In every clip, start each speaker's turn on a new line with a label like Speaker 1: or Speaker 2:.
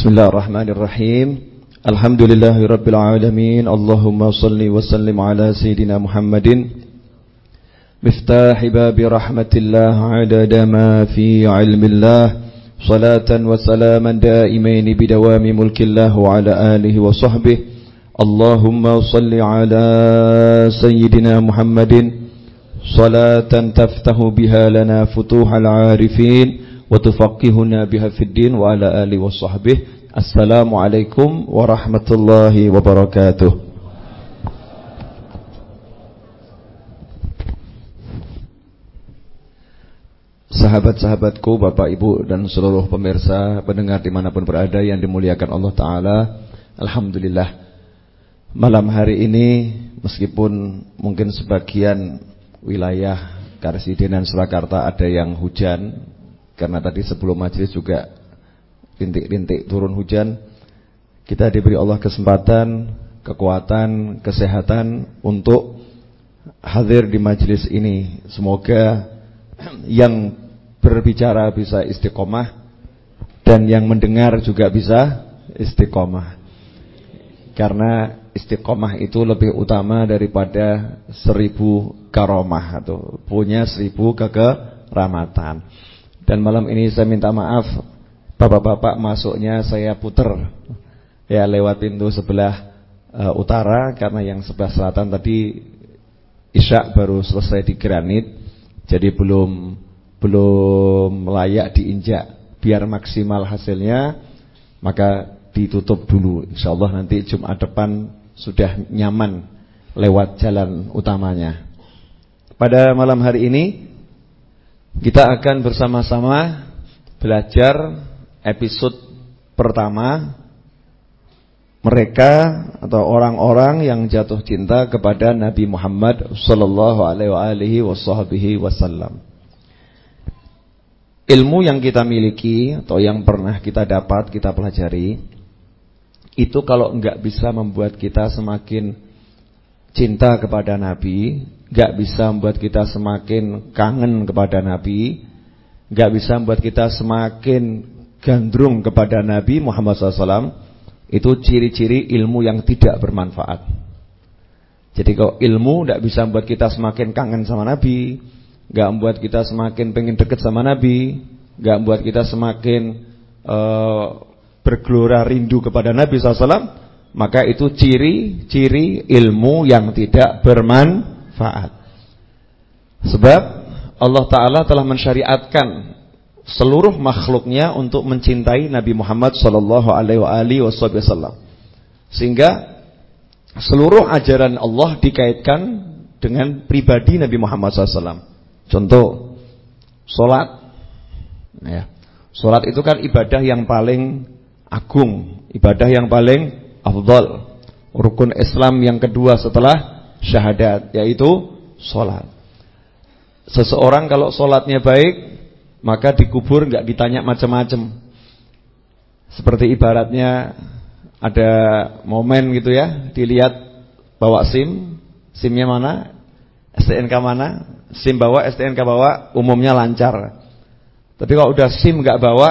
Speaker 1: Bismillahirrahmanirrahim. Alhamdulillahirabbil alamin. Allahumma shalli wa sallim ala sayidina Muhammadin. Miftah bab rahmatillah adada ma fi ilmillah. Salatan wa salaman daimain bidawami mulkillah wa ala alihi wa sahbihi. Allahumma salli ala sayyidina Muhammadin. Salatan taftahu biha lana futuhal arifin. وتفقهنا بها في الدين وعلى آله وصحبه السلام عليكم ورحمة الله وبركاته Sahabat-sahabatku, Bapak Ibu dan seluruh pemirsa pendengar dimanapun berada yang dimuliakan Allah Ta'ala Alhamdulillah Malam hari ini meskipun mungkin sebagian wilayah Karsidenan Surakarta ada yang hujan karena tadi sebelum majelis juga rintik-rintik turun hujan. Kita diberi Allah kesempatan, kekuatan, kesehatan untuk hadir di majelis ini. Semoga yang berbicara bisa istiqomah dan yang mendengar juga bisa istiqomah. Karena istiqomah itu lebih utama daripada seribu karomah atau punya seribu kekeramatan. Dan malam ini saya minta maaf Bapak-bapak masuknya saya puter. Ya lewat pintu sebelah uh, utara Karena yang sebelah selatan tadi Isya baru selesai di granit Jadi belum Belum layak diinjak. Biar maksimal hasilnya Maka ditutup dulu. Insya Allah nanti Jumat depan Sudah nyaman Lewat jalan utamanya. Pada malam hari ini kita akan bersama-sama belajar episode pertama mereka atau orang-orang yang jatuh cinta kepada Nabi Muhammad sallallahu alaihi wasallam. Ilmu yang kita miliki atau yang pernah kita dapat, kita pelajari itu kalau enggak bisa membuat kita semakin cinta kepada Nabi, Gak bisa membuat kita semakin kangen kepada Nabi Gak bisa membuat kita semakin gandrung kepada Nabi Muhammad SAW Itu ciri-ciri ilmu yang tidak bermanfaat. Jadi kalau ilmu gak bisa membuat kita semakin kangen sama Nabi Gak membuat kita semakin pengen deket sama Nabi Gak membuat kita semakin uh, bergelora rindu kepada Nabi SAW Maka itu ciri-ciri ilmu yang tidak bermanfaat manfaat. Sebab Allah Ta'ala telah mensyariatkan seluruh makhluknya untuk mencintai Nabi Muhammad Wasallam. Sehingga seluruh ajaran Allah dikaitkan dengan pribadi Nabi Muhammad SAW. Contoh, solat. Ya. Solat itu kan ibadah yang paling agung, ibadah yang paling afdal. Rukun Islam yang kedua setelah syahadat yaitu sholat. Seseorang kalau sholatnya baik maka dikubur nggak ditanya macam-macam. Seperti ibaratnya ada momen gitu ya, dilihat bawa SIM, SIMnya mana, STNK mana, SIM bawa, STNK bawa, umumnya lancar. Tapi kalau udah SIM nggak bawa,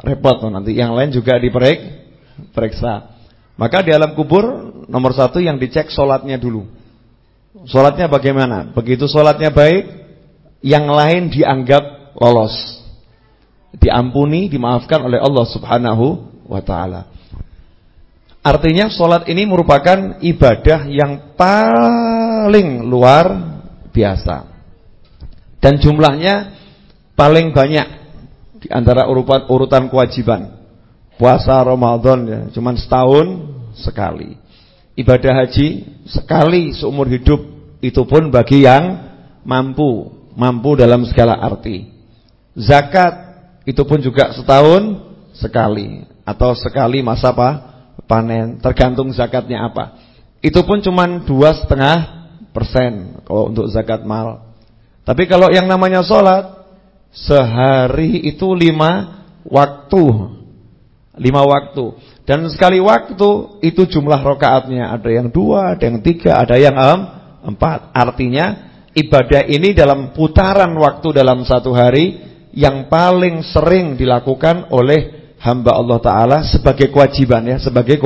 Speaker 1: repot nanti. Yang lain juga diperiksa. Maka di alam kubur nomor satu yang dicek sholatnya dulu. Sholatnya bagaimana? Begitu sholatnya baik, yang lain dianggap lolos. Diampuni, dimaafkan oleh Allah subhanahu wa ta'ala. Artinya sholat ini merupakan ibadah yang paling luar biasa. Dan jumlahnya paling banyak di antara urutan, urutan kewajiban. Puasa Ramadan ya, cuman setahun sekali. Ibadah haji sekali seumur hidup itu pun bagi yang mampu, mampu dalam segala arti. Zakat itu pun juga setahun sekali atau sekali masa apa? panen, tergantung zakatnya apa. Itu pun cuma dua setengah persen kalau untuk zakat mal. Tapi kalau yang namanya sholat sehari itu lima waktu, lima waktu. Dan sekali waktu itu jumlah rokaatnya ada yang dua, ada yang tiga, ada yang empat. Artinya ibadah ini dalam putaran waktu dalam satu hari yang paling sering dilakukan oleh hamba Allah Ta'ala sebagai kewajiban ya, sebagai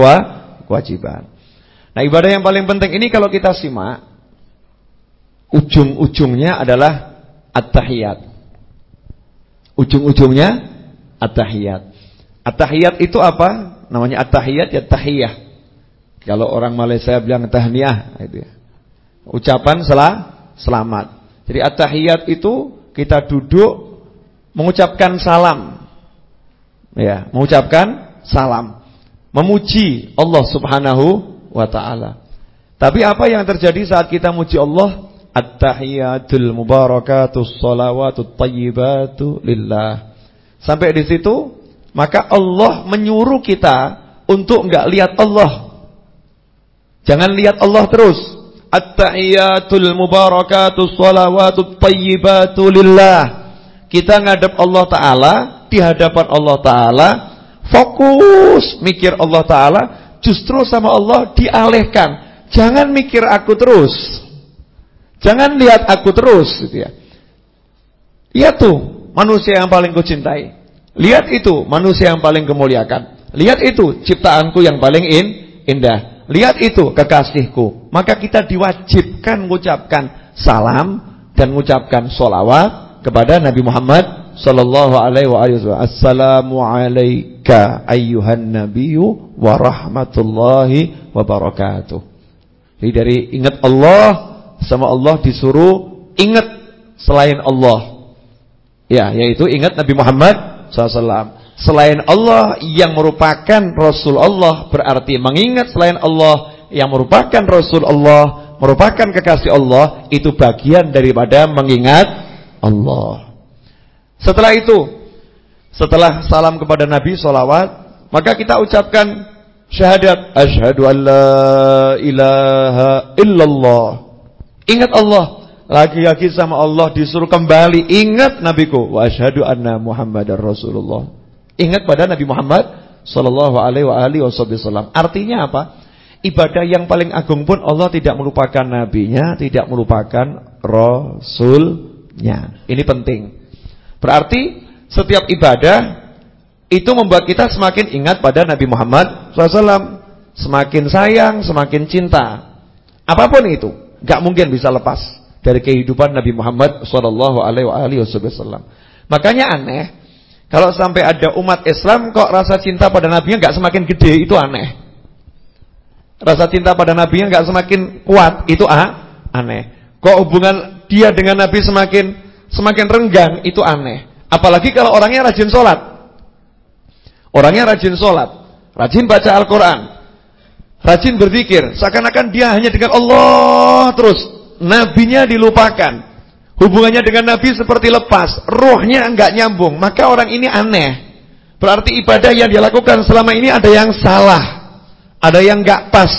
Speaker 1: kewajiban. Nah ibadah yang paling penting ini kalau kita simak, ujung-ujungnya adalah at-tahiyat. Ujung-ujungnya at-tahiyat. At-tahiyat itu apa? Namanya at-tahiyat ya tahiyah. Kalau orang Malaysia bilang tahniah itu ya. Ucapan selah selamat. Jadi at-tahiyat itu kita duduk mengucapkan salam. Ya, mengucapkan salam. Memuji Allah Subhanahu wa taala. Tapi apa yang terjadi saat kita muji Allah? At-tahiyatul mubarakatus salawatut tayyibatu lillah. Sampai di situ maka Allah menyuruh kita untuk enggak lihat Allah. Jangan lihat Allah terus. At-tahiyatul mubarakatus salawatut tayyibatu lillah. Kita ngadep Allah taala di hadapan Allah Ta'ala Fokus mikir Allah Ta'ala Justru sama Allah dialihkan Jangan mikir aku terus Jangan lihat aku terus gitu ya. Lihat tuh manusia yang paling kucintai Lihat itu manusia yang paling kemuliakan. Lihat itu ciptaanku yang paling in, indah. Lihat itu kekasihku. Maka kita diwajibkan mengucapkan salam Dan mengucapkan solawat kepada Nabi Muhammad sallallahu alaihi wa alihi wasallam assalamu alayka ayyuhan nabiyyu wa rahmatullahi wa barakatuh. Jadi dari ingat Allah sama Allah disuruh ingat selain Allah. Ya yaitu ingat Nabi Muhammad SAW selain Allah yang merupakan Rasul Allah berarti mengingat selain Allah yang merupakan Rasul Allah merupakan kekasih Allah itu bagian daripada mengingat Allah. Setelah itu, setelah salam kepada Nabi solawat, maka kita ucapkan syahadat. Asyhadu an la ilaha illallah. Ingat Allah, lagi-lagi sama Allah disuruh kembali ingat nabiku wa asyhadu anna Muhammadar Rasulullah. Ingat pada Nabi Muhammad sallallahu alaihi wasallam. Artinya apa? Ibadah yang paling agung pun Allah tidak melupakan nabinya, tidak melupakan rasulnya. Ini penting. Berarti setiap ibadah itu membuat kita semakin ingat pada Nabi Muhammad SAW. Semakin sayang, semakin cinta. Apa pun itu, gak mungkin bisa lepas dari kehidupan Nabi Muhammad SAW. Makanya aneh, kalau sampai ada umat Islam kok rasa cinta pada Nabi gak semakin gede, itu aneh. Rasa cinta pada Nabi gak semakin kuat, itu ah, aneh. Kok hubungan dia dengan Nabi semakin semakin renggang itu aneh. Apalagi kalau orangnya rajin sholat. Orangnya rajin sholat, rajin baca Al-Quran, rajin berzikir. Seakan-akan dia hanya dengan Allah terus. Nabinya dilupakan. Hubungannya dengan Nabi seperti lepas. Rohnya enggak nyambung. Maka orang ini aneh. Berarti ibadah yang dia lakukan selama ini ada yang salah. Ada yang enggak pas.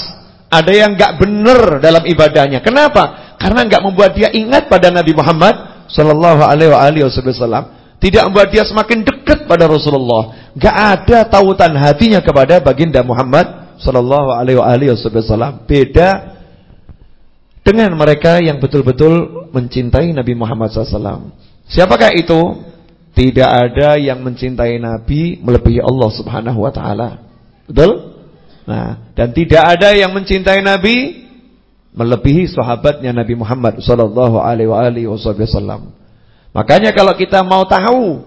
Speaker 1: Ada yang enggak benar dalam ibadahnya. Kenapa? Karena enggak membuat dia ingat pada Nabi Muhammad Sallallahu alaihi wasallam tidak membuat dia semakin dekat pada Rasulullah. Gak ada tautan hatinya kepada baginda Muhammad Sallallahu alaihi wasallam. Beda dengan mereka yang betul-betul mencintai Nabi Muhammad SAW. Siapakah itu? Tidak ada yang mencintai Nabi melebihi Allah Subhanahu Wa Taala. Betul? Nah, dan tidak ada yang mencintai Nabi melebihi sahabatnya Nabi Muhammad sallallahu alaihi wasallam. Makanya kalau kita mau tahu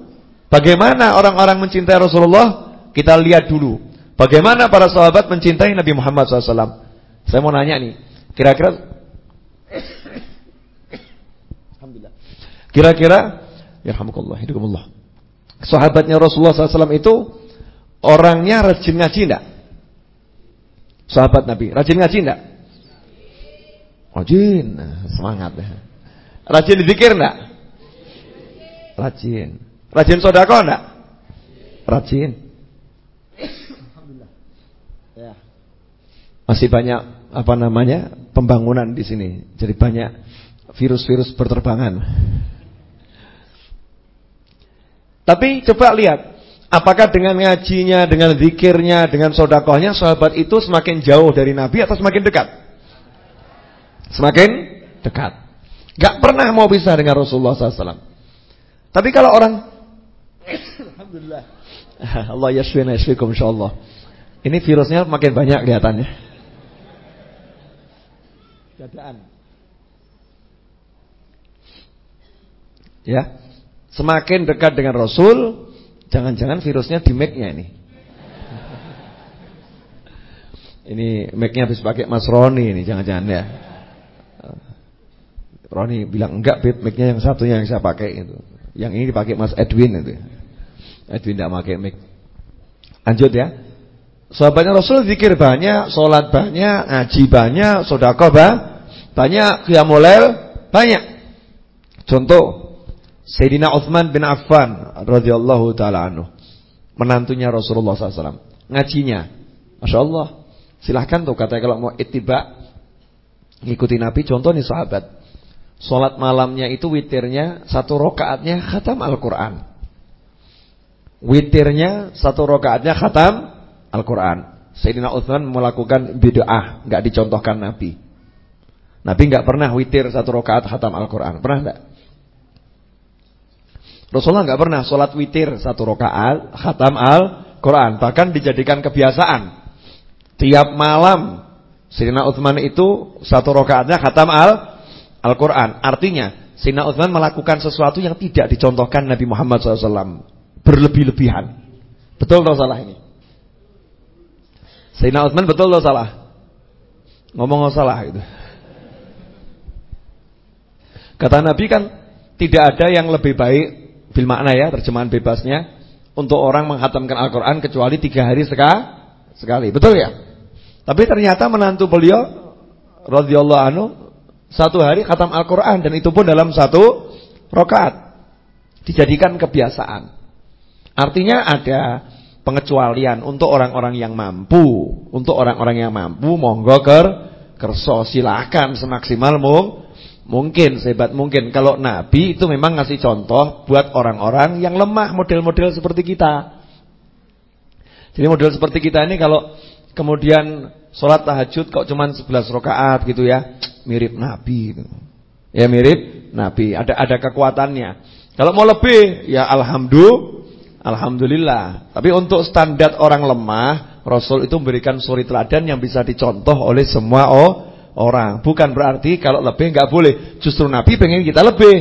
Speaker 1: bagaimana orang-orang mencintai Rasulullah, kita lihat dulu bagaimana para sahabat mencintai Nabi Muhammad SAW. Saya mau nanya nih, kira-kira Alhamdulillah. Kira-kira yarhamukallah, hidukumullah. Sahabatnya Rasulullah SAW itu orangnya rajin ngaji enggak? Sahabat Nabi, rajin ngaji enggak? Rajin, semangat. Rajin dipikir enggak? Rajin. Rajin sodako enggak? Rajin. Ya. Masih banyak apa namanya pembangunan di sini. Jadi banyak virus-virus berterbangan. Tapi coba lihat, apakah dengan ngajinya, dengan zikirnya, dengan sodakohnya, sahabat itu semakin jauh dari Nabi atau semakin dekat? Semakin dekat. Gak pernah mau pisah dengan Rasulullah SAW. Tapi kalau orang, Alhamdulillah, Allah yashfina yashfikum insyaallah. Ini virusnya makin banyak kelihatannya. Dadaan. Ya. Semakin dekat dengan Rasul, jangan-jangan virusnya di mic-nya ini. Ini mic-nya habis pakai Mas Roni ini, jangan-jangan ya. Roni bilang enggak, Bib, mic-nya yang satunya yang saya pakai itu. Yang ini dipakai Mas Edwin itu. Edwin tidak pakai mic. Lanjut ya. Sahabatnya Rasul zikir banyak, sholat banyak, ngaji banyak, sedekah banyak, qiyamul banyak. Contoh Sayyidina Uthman bin Affan radhiyallahu taala anhu. Menantunya Rasulullah SAW. Ngajinya. Masya Allah. Silahkan tuh katanya kalau mau ittiba ngikuti Nabi contoh nih sahabat. Salat malamnya itu witirnya satu rokaatnya khatam Al-Qur'an. Witirnya satu rokaatnya khatam Al-Qur'an. Sayyidina Uthman melakukan bid'ah, enggak dicontohkan Nabi. Nabi enggak pernah witir satu rokaat khatam Al-Qur'an. Pernah enggak? Rasulullah nggak pernah sholat witir satu rakaat khatam Al-Quran, bahkan dijadikan kebiasaan. Tiap malam Sayyidina Uthman itu satu rakaatnya khatam Al-Quran. Artinya Sayyidina Uthman melakukan sesuatu yang tidak dicontohkan Nabi Muhammad SAW. Berlebih-lebihan. Betul atau salah ini? Sayyidina Uthman betul atau salah? Ngomong salah itu. Kata Nabi kan tidak ada yang lebih baik bil makna ya terjemahan bebasnya untuk orang menghatamkan Al-Qur'an kecuali tiga hari sekali. Betul ya? Tapi ternyata menantu beliau radhiyallahu anhu satu hari khatam Al-Qur'an dan itu pun dalam satu rakaat. Dijadikan kebiasaan. Artinya ada pengecualian untuk orang-orang yang mampu. Untuk orang-orang yang mampu monggo ker kerso silakan semaksimal mung Mungkin, sehebat mungkin. Kalau Nabi itu memang ngasih contoh buat orang-orang yang lemah, model-model seperti kita. Jadi model seperti kita ini kalau kemudian sholat tahajud kok cuma 11 rakaat gitu ya, mirip Nabi gitu. Ya mirip Nabi, ada ada kekuatannya. Kalau mau lebih, ya alhamdulillah. Alhamdulillah. Tapi untuk standar orang lemah, Rasul itu memberikan suri teladan yang bisa dicontoh oleh semua orang. Bukan berarti kalau lebih enggak boleh. Justru Nabi pengen kita lebih.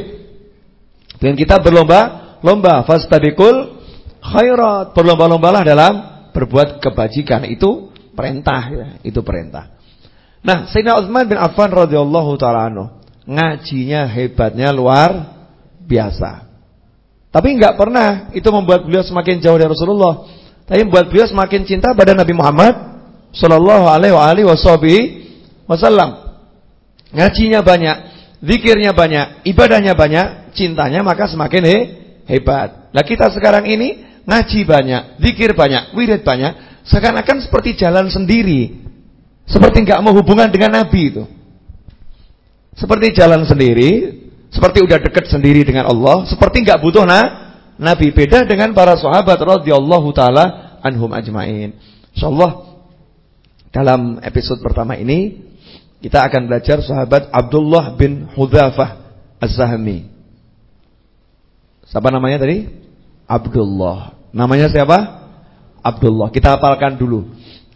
Speaker 1: Pengen kita berlomba-lomba. Fastadikul khairat. Berlomba-lombalah dalam berbuat kebajikan. Itu perintah ya. Itu perintah. Nah, Sayyidina Utsman bin Affan radhiyallahu taala ngajinya hebatnya luar biasa. Tapi enggak pernah itu membuat beliau semakin jauh dari Rasulullah. Tapi membuat beliau semakin cinta pada Nabi Muhammad sallallahu alaihi wasallam. Ngajinya banyak, zikirnya banyak, ibadahnya banyak, cintanya maka semakin he, hebat. Nah kita sekarang ini ngaji banyak, zikir banyak, wirid banyak, seakan-akan seperti jalan sendiri. Seperti enggak mau hubungan dengan Nabi itu. Seperti jalan sendiri, seperti udah dekat sendiri dengan Allah, seperti enggak butuh nah, Nabi. Beda dengan para sahabat radhiyallahu taala anhum ajmain. Insyaallah dalam episode pertama ini kita akan belajar sahabat Abdullah bin Hudzafah Az-Zahmi. Siapa namanya tadi? Abdullah. Namanya siapa? Abdullah. Kita hafalkan dulu.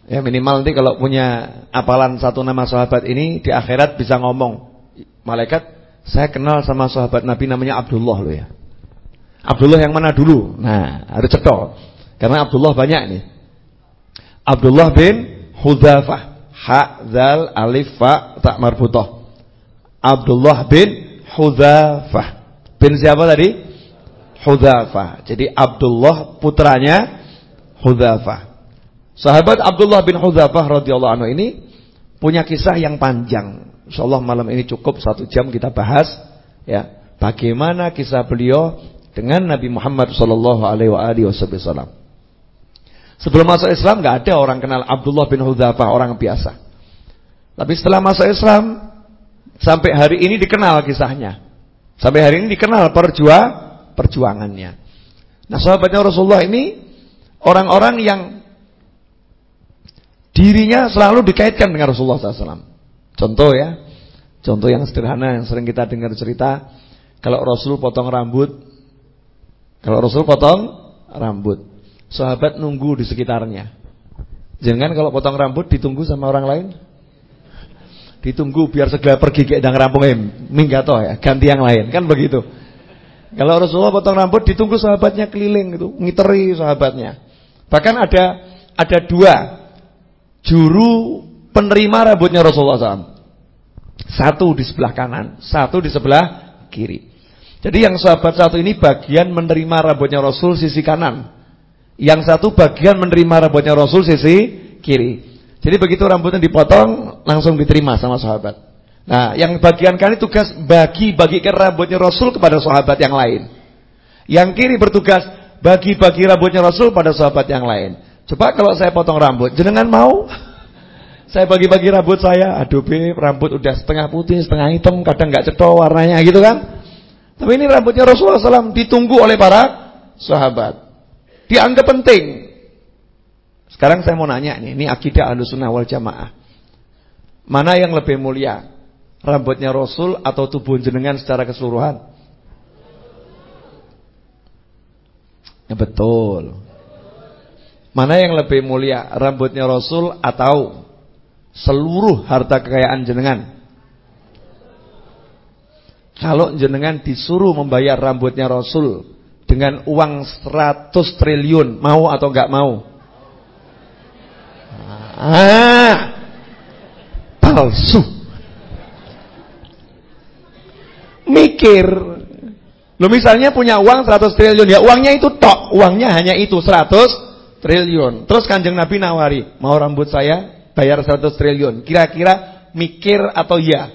Speaker 1: Ya minimal nanti kalau punya apalan satu nama sahabat ini di akhirat bisa ngomong. Malaikat, saya kenal sama sahabat Nabi namanya Abdullah loh ya. Abdullah yang mana dulu? Nah, harus cetok. Karena Abdullah banyak nih. Abdullah bin Hudzafah ha zal alif fa tak marbutah. Abdullah bin Hudzafah. Bin siapa tadi? Hudzafah. Jadi Abdullah putranya Hudzafah. Sahabat Abdullah bin Hudzafah radhiyallahu anhu ini punya kisah yang panjang. Insyaallah malam ini cukup satu jam kita bahas ya. Bagaimana kisah beliau dengan Nabi Muhammad sallallahu alaihi wasallam. Sebelum masuk Islam nggak ada orang kenal Abdullah bin Hudzafah orang biasa. Tapi setelah masuk Islam sampai hari ini dikenal kisahnya. Sampai hari ini dikenal perjuang perjuangannya. Nah, sahabatnya Rasulullah ini orang-orang yang dirinya selalu dikaitkan dengan Rasulullah SAW. Contoh ya, contoh yang sederhana yang sering kita dengar cerita, kalau Rasul potong rambut, kalau Rasul potong rambut, sahabat nunggu di sekitarnya. Jangan kalau potong rambut ditunggu sama orang lain. Ditunggu biar segera pergi ke dang rampung em, minggato ya, ganti yang lain, kan begitu. Kalau Rasulullah potong rambut ditunggu sahabatnya keliling itu, ngiteri sahabatnya. Bahkan ada ada dua juru penerima rambutnya Rasulullah SAW. Satu di sebelah kanan, satu di sebelah kiri. Jadi yang sahabat satu ini bagian menerima rambutnya Rasul sisi kanan. Yang satu bagian menerima rambutnya Rasul sisi kiri. Jadi begitu rambutnya dipotong langsung diterima sama sahabat. Nah, yang bagian kanan tugas bagi-bagikan rambutnya Rasul kepada sahabat yang lain. Yang kiri bertugas bagi-bagi rambutnya Rasul pada sahabat yang lain. Coba kalau saya potong rambut, jenengan mau? Saya bagi-bagi rambut saya, aduh be, rambut udah setengah putih, setengah hitam, kadang nggak ceto warnanya gitu kan. Tapi ini rambutnya Rasulullah SAW ditunggu oleh para sahabat. Dianggap penting. Sekarang saya mau nanya nih, ini akidah Ahlussunnah wal Jamaah. Mana yang lebih mulia? Rambutnya Rasul atau tubuh jenengan secara keseluruhan? Ya betul. Mana yang lebih mulia? Rambutnya Rasul atau seluruh harta kekayaan jenengan? Kalau jenengan disuruh membayar rambutnya Rasul dengan uang 100 triliun, mau atau enggak mau? Ah, palsu. Mikir. Lo misalnya punya uang 100 triliun, ya uangnya itu tok, uangnya hanya itu 100 triliun. Terus kanjeng Nabi nawari, mau rambut saya bayar 100 triliun. Kira-kira mikir atau ya?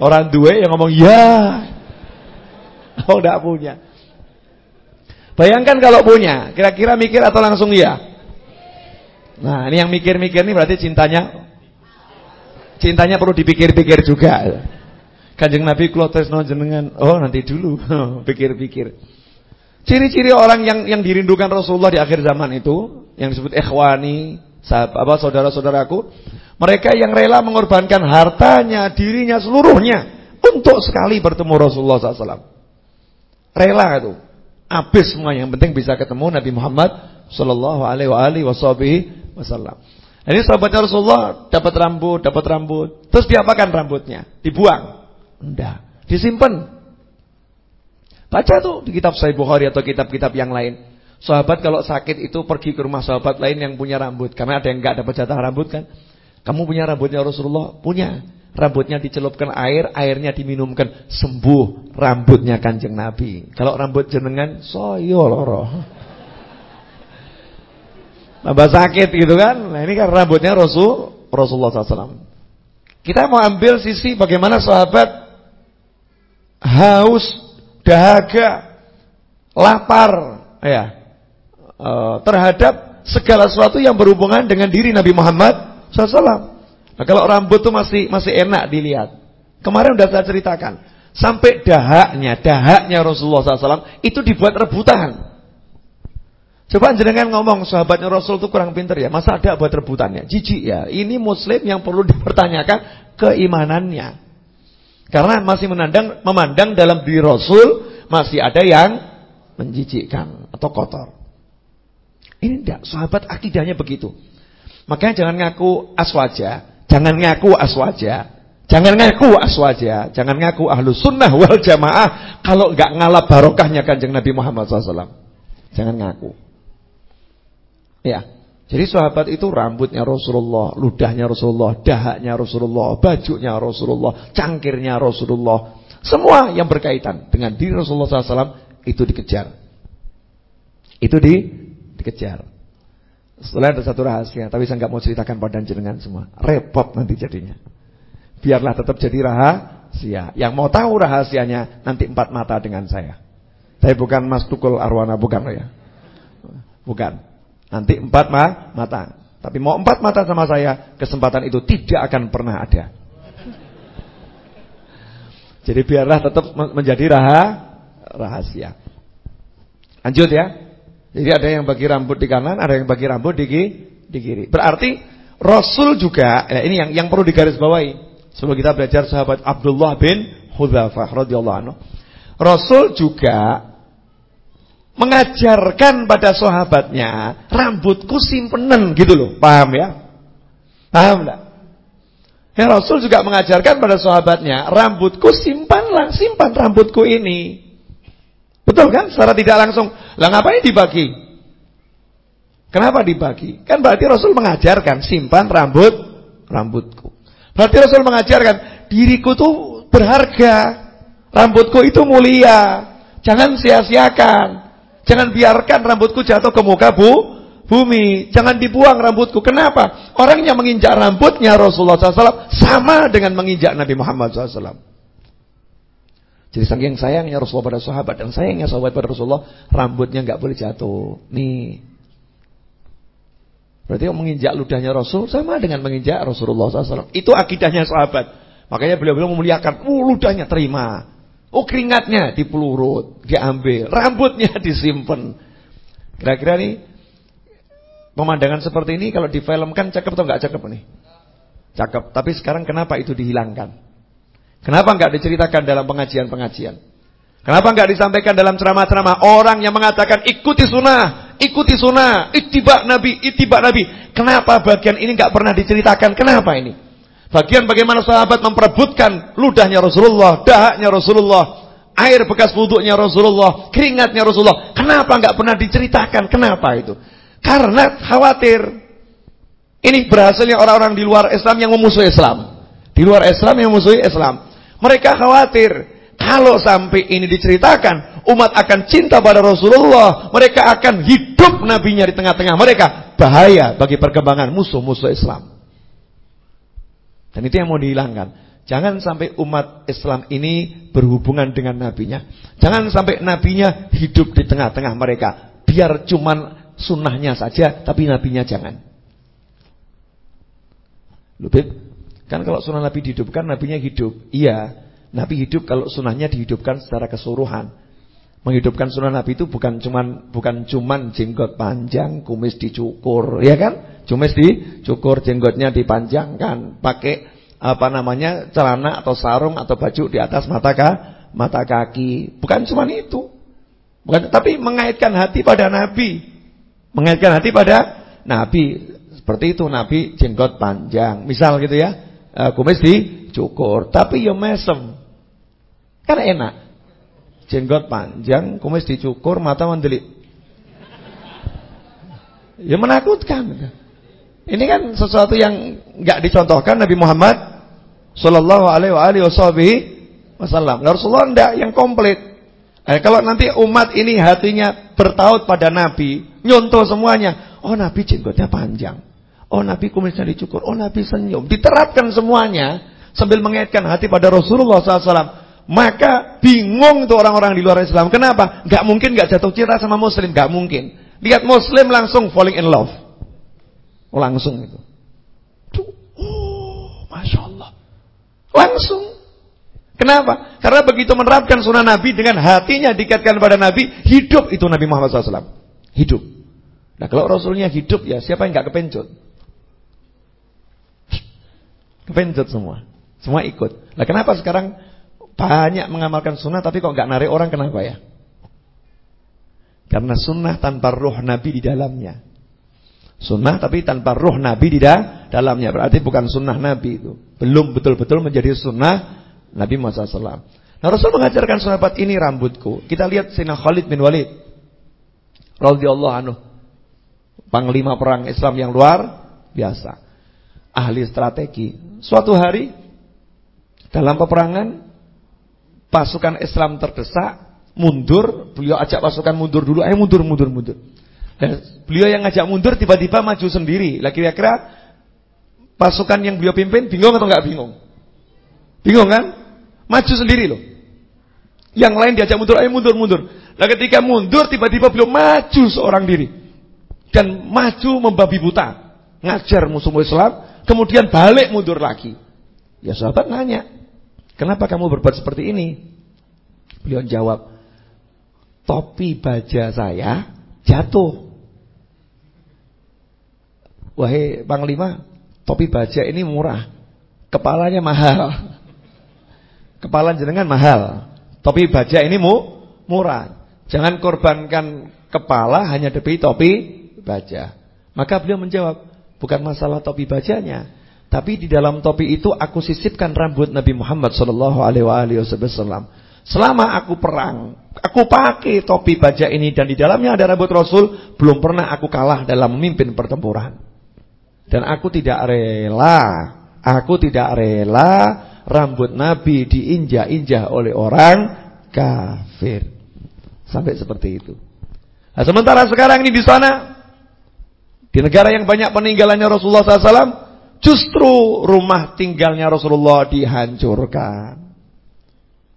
Speaker 1: Orang dua yang ngomong ya. Oh, enggak punya. Bayangkan kalau punya, kira-kira mikir atau langsung iya? Nah, ini yang mikir-mikir ini berarti cintanya cintanya perlu dipikir-pikir juga. Kanjeng Nabi kula tresno jenengan, oh nanti dulu, pikir-pikir. Ciri-ciri orang yang yang dirindukan Rasulullah di akhir zaman itu, yang disebut ikhwani, sahabat apa saudara-saudaraku, mereka yang rela mengorbankan hartanya, dirinya seluruhnya untuk sekali bertemu Rasulullah SAW. Rela itu. Habis semuanya. Yang penting bisa ketemu Nabi Muhammad sallallahu alaihi wasallam. Ini sahabatnya Rasulullah dapat rambut, dapat rambut. Terus diapakan rambutnya? Dibuang? Enggak. Disimpan. Baca tuh di kitab Sahih Bukhari atau kitab-kitab yang lain. Sahabat kalau sakit itu pergi ke rumah sahabat lain yang punya rambut. Karena ada yang enggak dapat jatah rambut kan. Kamu punya rambutnya Rasulullah? Punya. Rambutnya dicelupkan air, airnya diminumkan, sembuh rambutnya Kanjeng Nabi. Kalau rambut jenengan soyo loro. Tambah sakit gitu kan. Nah, ini kan rambutnya Rasul Rasulullah SAW. Kita mau ambil sisi bagaimana sahabat haus, dahaga, lapar, ya, eh, terhadap segala sesuatu yang berhubungan dengan diri Nabi Muhammad SAW. Nah, kalau rambut tuh masih masih enak dilihat. Kemarin udah saya ceritakan. Sampai dahaknya, dahaknya Rasulullah SAW itu dibuat rebutan. Coba jenengan ngomong sahabatnya Rasul itu kurang pinter ya. Masa ada buat rebutannya? Jijik ya. Ini muslim yang perlu dipertanyakan keimanannya. Karena masih menandang, memandang dalam diri Rasul masih ada yang menjijikkan atau kotor. Ini tidak, sahabat akidahnya begitu. Makanya jangan ngaku aswaja Jangan ngaku aswaja. Jangan ngaku aswaja. Jangan ngaku ahlu sunnah wal jamaah. Kalau enggak ngalap barokahnya kanjeng Nabi Muhammad SAW. Jangan ngaku. Ya. Jadi sahabat itu rambutnya Rasulullah, ludahnya Rasulullah, dahaknya Rasulullah, bajunya Rasulullah, cangkirnya Rasulullah. Semua yang berkaitan dengan diri Rasulullah SAW itu dikejar. Itu di dikejar. Setelah ada satu rahasia, tapi saya nggak mau ceritakan pada jenengan semua. Repot nanti jadinya. Biarlah tetap jadi rahasia. Yang mau tahu rahasianya nanti empat mata dengan saya. Saya bukan Mas Tukul Arwana, bukan ya. Bukan. Nanti empat ma mata. Tapi mau empat mata sama saya, kesempatan itu tidak akan pernah ada. Jadi biarlah tetap menjadi raha, rahasia. Lanjut ya. Jadi ada yang bagi rambut di kanan, ada yang bagi rambut di, di kiri. Berarti Rasul juga, ya ini yang yang perlu digarisbawahi. Sebelum kita belajar sahabat Abdullah bin Hudzafah radhiyallahu anhu. Rasul juga mengajarkan pada sahabatnya, rambutku simpenan gitu loh. Paham ya? Paham enggak? Ya Rasul juga mengajarkan pada sahabatnya, rambutku simpanlah, simpan rambutku ini. Betul kan? Secara tidak langsung. Lah ngapain dibagi? Kenapa dibagi? Kan berarti Rasul mengajarkan simpan rambut rambutku. Berarti Rasul mengajarkan diriku tuh berharga. Rambutku itu mulia. Jangan sia-siakan. Jangan biarkan rambutku jatuh ke muka bu, bumi. Jangan dibuang rambutku. Kenapa? Orang yang menginjak rambutnya Rasulullah SAW sama dengan menginjak Nabi Muhammad SAW. Jadi saking sayangnya Rasulullah pada sahabat dan sayangnya sahabat pada Rasulullah, rambutnya nggak boleh jatuh. Nih. Berarti yang menginjak ludahnya Rasul sama dengan menginjak Rasulullah SAW. Itu akidahnya sahabat. Makanya beliau-beliau memuliakan, uh, ludahnya terima. Oh keringatnya dipelurut, diambil, rambutnya disimpan. Kira-kira nih pemandangan seperti ini kalau difilmkan cakep atau enggak cakep nih? Cakep. Tapi sekarang kenapa itu dihilangkan? Kenapa enggak diceritakan dalam pengajian-pengajian? Kenapa enggak disampaikan dalam ceramah-ceramah orang yang mengatakan ikuti sunnah, ikuti sunnah, itibak Nabi, itibak Nabi. Kenapa bagian ini enggak pernah diceritakan? Kenapa ini? Bagian bagaimana sahabat memperebutkan ludahnya Rasulullah, dahaknya Rasulullah, air bekas wuduknya Rasulullah, keringatnya Rasulullah. Kenapa enggak pernah diceritakan? Kenapa itu? Karena khawatir. Ini berhasilnya orang-orang di luar Islam yang memusuhi Islam. Di luar Islam yang memusuhi Islam. Mereka khawatir kalau sampai ini diceritakan, umat akan cinta pada Rasulullah. Mereka akan hidup nabinya di tengah-tengah mereka. Bahaya bagi perkembangan musuh-musuh Islam. Dan itu yang mau dihilangkan. Jangan sampai umat Islam ini berhubungan dengan nabinya. Jangan sampai nabinya hidup di tengah-tengah mereka. Biar cuman sunnahnya saja, tapi nabinya jangan. Lubib, kan kalau sunnah nabi dihidupkan, nabinya hidup. Iya, nabi hidup kalau sunnahnya dihidupkan secara keseluruhan. Menghidupkan sunnah Nabi itu bukan cuman bukan cuman jenggot panjang, kumis dicukur, ya kan? Kumis dicukur, jenggotnya dipanjangkan, pakai apa namanya? celana atau sarung atau baju di atas mata ka, mata kaki. Bukan cuman itu. Bukan tapi mengaitkan hati pada Nabi. Mengaitkan hati pada Nabi. Seperti itu Nabi jenggot panjang, misal gitu ya. Kumis dicukur, tapi yo mesem. Kan enak jenggot panjang, kumis dicukur, mata mendelik. Ya menakutkan. Ini kan sesuatu yang nggak dicontohkan Nabi Muhammad sallallahu alaihi wasallam. Rasulullah enggak yang komplit. Eh, kalau nanti umat ini hatinya bertaut pada Nabi, nyontoh semuanya. Oh Nabi jenggotnya panjang. Oh Nabi kumisnya dicukur. Oh Nabi senyum. Diterapkan semuanya sambil mengaitkan hati pada Rasulullah SAW. Maka bingung tuh orang-orang di luar Islam. Kenapa? Gak mungkin gak jatuh cinta sama Muslim. Gak mungkin. Lihat Muslim langsung falling in love. Oh, langsung itu. oh, masya Allah. Langsung. Kenapa? Karena begitu menerapkan sunnah Nabi dengan hatinya dikatkan pada Nabi, hidup itu Nabi Muhammad SAW. Hidup. Nah kalau Rasulnya hidup ya siapa yang gak kepencut? Kepencut semua. Semua ikut. Nah kenapa sekarang banyak mengamalkan sunnah tapi kok nggak narik orang kenapa ya? Karena sunnah tanpa ruh Nabi di dalamnya. Sunnah tapi tanpa ruh Nabi di dalamnya. Berarti bukan sunnah Nabi itu. Belum betul-betul menjadi sunnah Nabi Muhammad SAW. Nah Rasul mengajarkan sahabat ini rambutku. Kita lihat Sina Khalid bin Walid. radhiyallahu anhu. Panglima perang Islam yang luar biasa. Ahli strategi. Suatu hari dalam peperangan pasukan Islam terdesak, mundur, beliau ajak pasukan mundur dulu, ayo mundur, mundur, mundur. Dan beliau yang ngajak mundur tiba-tiba maju sendiri. Lah kira-kira pasukan yang beliau pimpin bingung atau enggak bingung? Bingung kan? Maju sendiri loh. Yang lain diajak mundur, ayo mundur, mundur. Lah ketika mundur tiba-tiba beliau maju seorang diri. Dan maju membabi buta. Ngajar musuh Islam, kemudian balik mundur lagi. Ya sahabat nanya, Kenapa kamu berbuat seperti ini? Beliau jawab, topi baja saya jatuh. Wahai Panglima, topi baja ini murah. Kepalanya mahal. Kepala jenengan mahal. Topi baja ini mu, murah. Jangan korbankan kepala hanya demi topi baja. Maka beliau menjawab, bukan masalah topi bajanya, tapi di dalam topi itu aku sisipkan rambut Nabi Muhammad sallallahu alaihi wasallam. Selama aku perang, aku pakai topi baja ini dan di dalamnya ada rambut Rasul, belum pernah aku kalah dalam memimpin pertempuran. Dan aku tidak rela, aku tidak rela rambut Nabi diinjak-injak oleh orang kafir. Sampai seperti itu. Nah, sementara sekarang ini di sana di negara yang banyak peninggalannya Rasulullah SAW, justru rumah tinggalnya Rasulullah dihancurkan.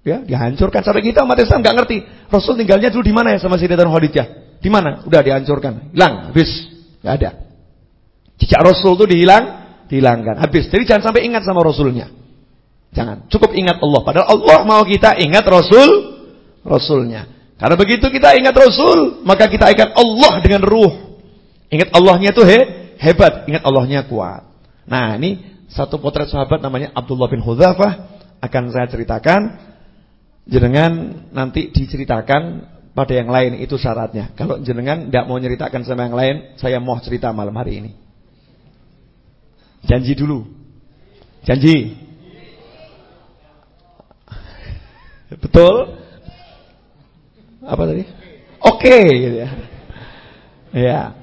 Speaker 1: Ya, dihancurkan sampai kita umat Islam nggak ngerti. Rasul tinggalnya dulu di mana ya sama Sayyidatina Khadijah? Di mana? Udah dihancurkan. Hilang, habis. Enggak ada. Jejak Rasul itu dihilang, dihilangkan. Habis. Jadi jangan sampai ingat sama Rasulnya. Jangan. Cukup ingat Allah. Padahal Allah mau kita ingat Rasul, Rasulnya. Karena begitu kita ingat Rasul, maka kita ingat Allah dengan ruh. Ingat Allahnya itu he, hebat, ingat Allahnya kuat. Nah, ini satu potret sahabat namanya Abdullah bin Hudzafah akan saya ceritakan. Jenengan nanti diceritakan pada yang lain itu syaratnya. Kalau jenengan tidak mau ceritakan sama yang lain, saya mau cerita malam hari ini. Janji dulu. Janji. Betul? Apa tadi? Oke okay, gitu ya. Ya.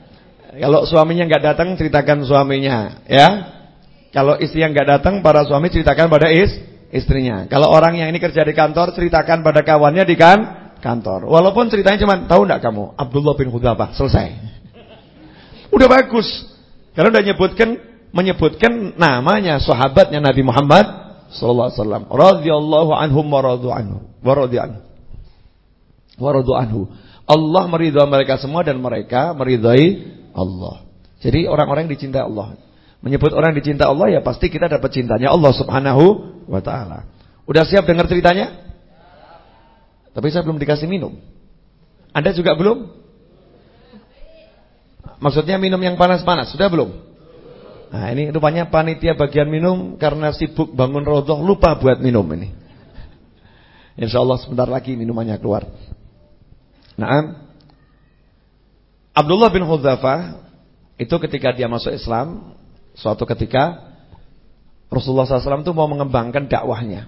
Speaker 1: Kalau suaminya nggak datang ceritakan suaminya, ya. Kalau istri yang nggak datang para suami ceritakan pada is istrinya. Kalau orang yang ini kerja di kantor ceritakan pada kawannya di kan kantor. Walaupun ceritanya cuma tahu nggak kamu Abdullah bin Hudzafah, selesai. Udah bagus. Karena udah nyebutkan menyebutkan namanya sahabatnya Nabi Muhammad sallallahu alaihi wasallam radhiyallahu anhum anhu wa anhu waradu anhu. Allah meridhai mereka semua dan mereka meridhai Allah. Jadi orang-orang yang dicintai Allah. Menyebut orang yang dicintai Allah ya pasti kita dapat cintanya Allah Subhanahu wa taala. Udah siap dengar ceritanya? Tapi saya belum dikasih minum. Anda juga belum? Maksudnya minum yang panas-panas, sudah belum? Nah, ini rupanya panitia bagian minum karena sibuk bangun rodoh lupa buat minum ini. Insya Allah sebentar lagi minumannya keluar. Nah, Abdullah bin Hudzafah itu ketika dia masuk Islam, suatu ketika Rasulullah SAW itu mau mengembangkan dakwahnya.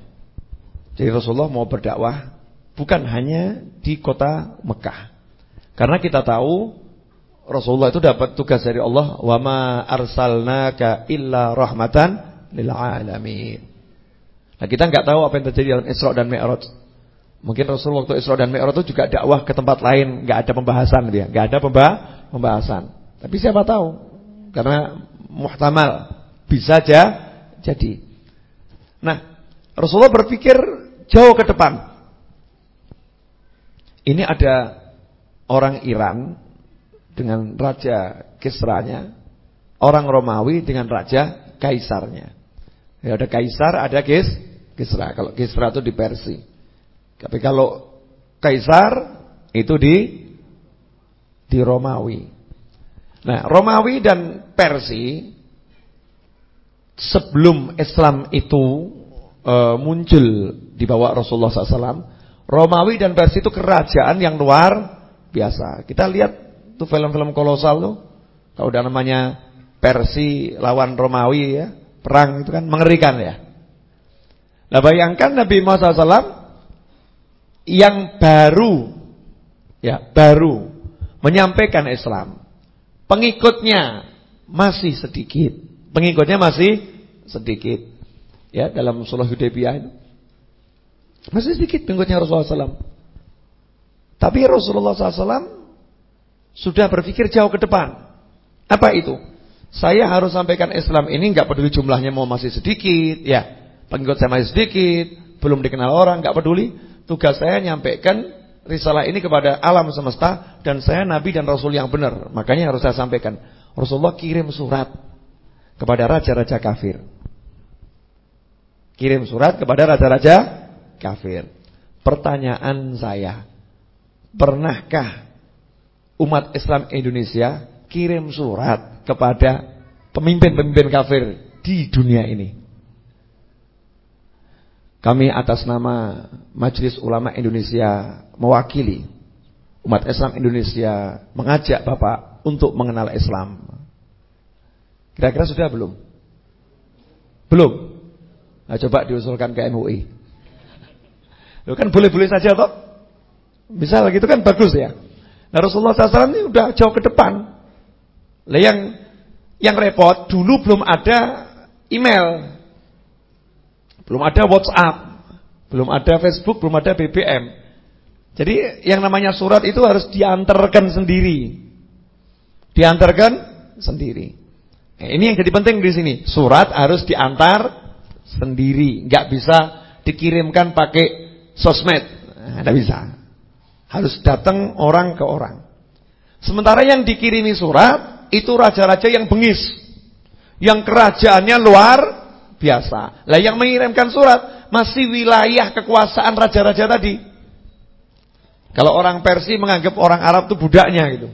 Speaker 1: Jadi Rasulullah mau berdakwah bukan hanya di kota Mekah. Karena kita tahu Rasulullah itu dapat tugas dari Allah, "Wa ma arsalnaka illa rahmatan lil alamin." Nah, kita nggak tahu apa yang terjadi dalam Isra dan Mi'raj. Mungkin Rasul waktu Isra dan Mi'raj itu juga dakwah ke tempat lain, nggak ada pembahasan dia, nggak ada pembahasan. Tapi siapa tahu? Karena muhtamal bisa aja jadi. Nah, Rasulullah berpikir jauh ke depan. Ini ada orang Iran dengan raja Kisranya, orang Romawi dengan raja Kaisarnya. Ya, ada Kaisar, ada Kis, Kisra. Kalau Kisra itu di Persia. Tapi kalau kaisar itu di di Romawi. Nah, Romawi dan Persia sebelum Islam itu e, muncul di bawah Rasulullah SAW, Romawi dan Persia itu kerajaan yang luar biasa. Kita lihat tuh film-film kolosal tuh, kalau udah namanya Persia lawan Romawi ya, perang itu kan mengerikan ya. Nah bayangkan Nabi Muhammad SAW yang baru ya, baru menyampaikan Islam. Pengikutnya masih sedikit. Pengikutnya masih sedikit. Ya, dalam Sulh Hudaybiyah itu. Masih sedikit pengikutnya Rasulullah SAW. Tapi Rasulullah SAW sudah berpikir jauh ke depan. Apa itu? Saya harus sampaikan Islam ini nggak peduli jumlahnya mau masih sedikit, ya. Pengikut saya masih sedikit, belum dikenal orang, nggak peduli. Tugas saya nyampaikan risalah ini kepada alam semesta dan saya nabi dan rasul yang benar. Makanya harus saya sampaikan. Rasulullah kirim surat kepada raja-raja kafir. Kirim surat kepada raja-raja kafir. Pertanyaan saya, pernahkah umat Islam Indonesia kirim surat kepada pemimpin-pemimpin kafir di dunia ini? Kami atas nama Majelis Ulama Indonesia mewakili umat Islam Indonesia mengajak Bapak untuk mengenal Islam. Kira-kira sudah belum? Belum? Nah, coba diusulkan ke MUI. Loh kan boleh-boleh saja toh? Misal gitu kan bagus ya. Nah Rasulullah SAW ini udah jauh ke depan. Lah yang yang repot dulu belum ada email. Belum ada WhatsApp, belum ada Facebook, belum ada BBM. Jadi yang namanya surat itu harus diantarkan sendiri. Diantarkan sendiri. Nah, ini yang jadi penting di sini. Surat harus diantar sendiri, nggak bisa dikirimkan pakai sosmed. Nah, bisa. Harus datang orang ke orang. Sementara yang dikirimi surat itu raja-raja yang bengis. Yang kerajaannya luar biasa. Lah yang mengirimkan surat masih wilayah kekuasaan raja-raja tadi. Kalau orang Persia menganggap orang Arab itu budaknya gitu.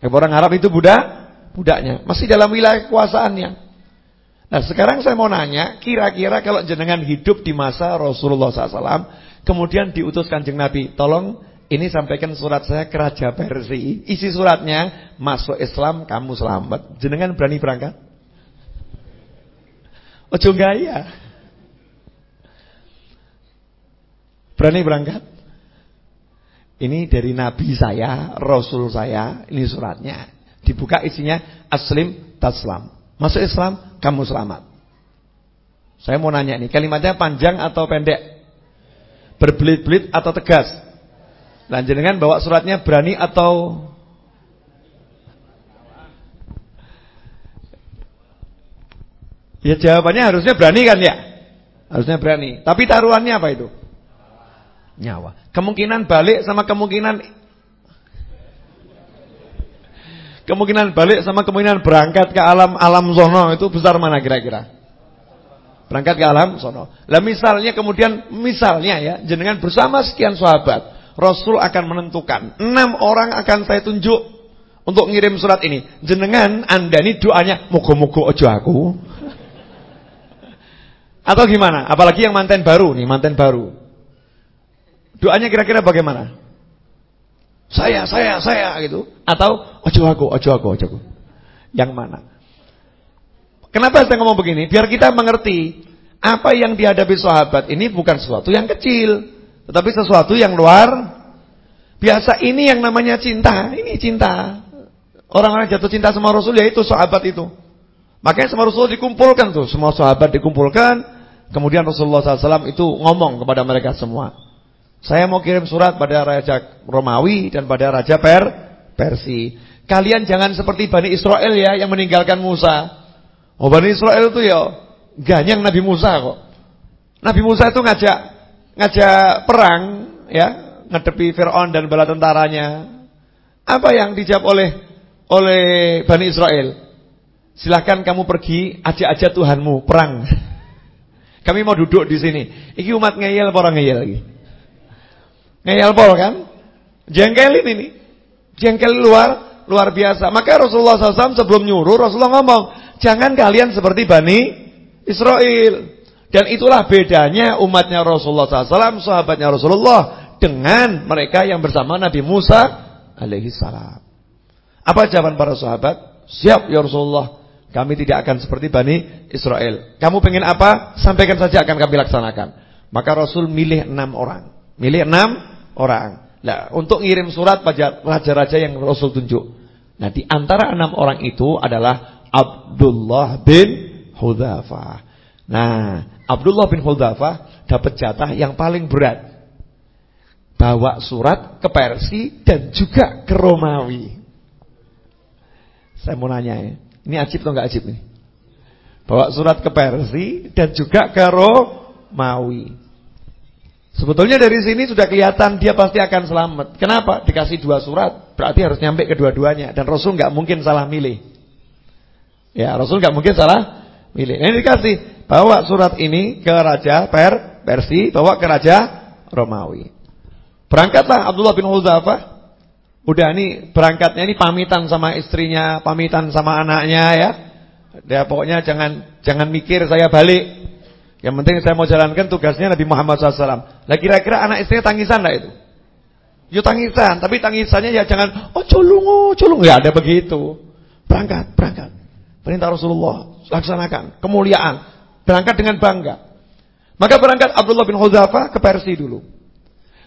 Speaker 1: Kalau orang Arab itu budak, budaknya. Masih dalam wilayah kekuasaannya. Nah sekarang saya mau nanya, kira-kira kalau jenengan hidup di masa Rasulullah SAW, kemudian diutus kanjeng Nabi, tolong ini sampaikan surat saya ke Raja Persia. Isi suratnya, masuk Islam kamu selamat. Jenengan berani berangkat? Ojo gaya. Berani berangkat? Ini dari nabi saya, rasul saya, ini suratnya. Dibuka isinya aslim taslam. Masuk Islam, kamu selamat. Saya mau nanya ini, kalimatnya panjang atau pendek? Berbelit-belit atau tegas? Lanjut dengan bawa suratnya berani atau Ya jawabannya harusnya berani kan ya? Harusnya berani. Tapi taruhannya apa itu? nyawa. Kemungkinan balik sama kemungkinan kemungkinan balik sama kemungkinan berangkat ke alam alam sono itu besar mana kira-kira? Berangkat ke alam sono. Lah misalnya kemudian misalnya ya jenengan bersama sekian sahabat, Rasul akan menentukan enam orang akan saya tunjuk untuk ngirim surat ini. Jenengan Anda ini doanya moga-moga ojo aku. Atau gimana? Apalagi yang manten baru nih, manten baru. Doanya kira-kira bagaimana? Saya, saya, saya gitu. Atau ojo aku, ojo aku, ojo aku. Yang mana? Kenapa saya ngomong begini? Biar kita mengerti apa yang dihadapi sahabat ini bukan sesuatu yang kecil, tetapi sesuatu yang luar biasa. Ini yang namanya cinta. Ini cinta. Orang-orang jatuh cinta sama Rasul ya itu sahabat itu. Makanya sama Rasul dikumpulkan tuh, semua sahabat dikumpulkan. Kemudian Rasulullah SAW itu ngomong kepada mereka semua. Saya mau kirim surat pada Raja Romawi dan pada Raja Per Persi. Kalian jangan seperti Bani Israel ya yang meninggalkan Musa. Oh Bani Israel itu ya ganyang Nabi Musa kok. Nabi Musa itu ngajak ngajak perang ya, ngadepi Firaun dan bala tentaranya. Apa yang dijawab oleh oleh Bani Israel? Silahkan kamu pergi, ajak aja Tuhanmu perang. Kami mau duduk di sini. Iki umat ngeyel orang ngeyel lagi? Ngeyel pol kan? Jengkelin ini. Jengkel luar luar biasa. Maka Rasulullah SAW sebelum nyuruh Rasulullah ngomong, jangan kalian seperti Bani Israel. Dan itulah bedanya umatnya Rasulullah SAW, sahabatnya Rasulullah dengan mereka yang bersama Nabi Musa alaihi salam. Apa jawaban para sahabat? Siap ya Rasulullah. Kami tidak akan seperti Bani Israel. Kamu pengen apa? Sampaikan saja akan kami laksanakan. Maka Rasul milih enam orang. Milih enam orang. Nah, untuk ngirim surat pada raja-raja yang Rasul tunjuk. Nah, di antara enam orang itu adalah Abdullah bin Hudzafah. Nah, Abdullah bin Hudzafah dapat jatah yang paling berat. Bawa surat ke Persia dan juga ke Romawi. Saya mau nanya ya. Ini ajib atau enggak ajib nih? Bawa surat ke Persia dan juga ke Romawi. Sebetulnya dari sini sudah kelihatan dia pasti akan selamat. Kenapa? Dikasih dua surat, berarti harus nyampe kedua-duanya dan Rasul nggak mungkin salah milih. Ya, Rasul nggak mungkin salah milih. Ini dikasih bawa surat ini ke raja Per Persi, bawa ke raja Romawi. Berangkatlah Abdullah bin Hudzafah. Udah ini berangkatnya ini pamitan sama istrinya, pamitan sama anaknya ya. Dia pokoknya jangan jangan mikir saya balik. Yang penting saya mau jalankan tugasnya Nabi Muhammad SAW. Lah kira-kira anak istrinya tangisan enggak itu? Yo tangisan, tapi tangisannya ya jangan oh culung oh culung ya ada begitu. Berangkat, berangkat. Perintah Rasulullah, laksanakan kemuliaan. Berangkat dengan bangga. Maka berangkat Abdullah bin Hudzafah ke Persia dulu.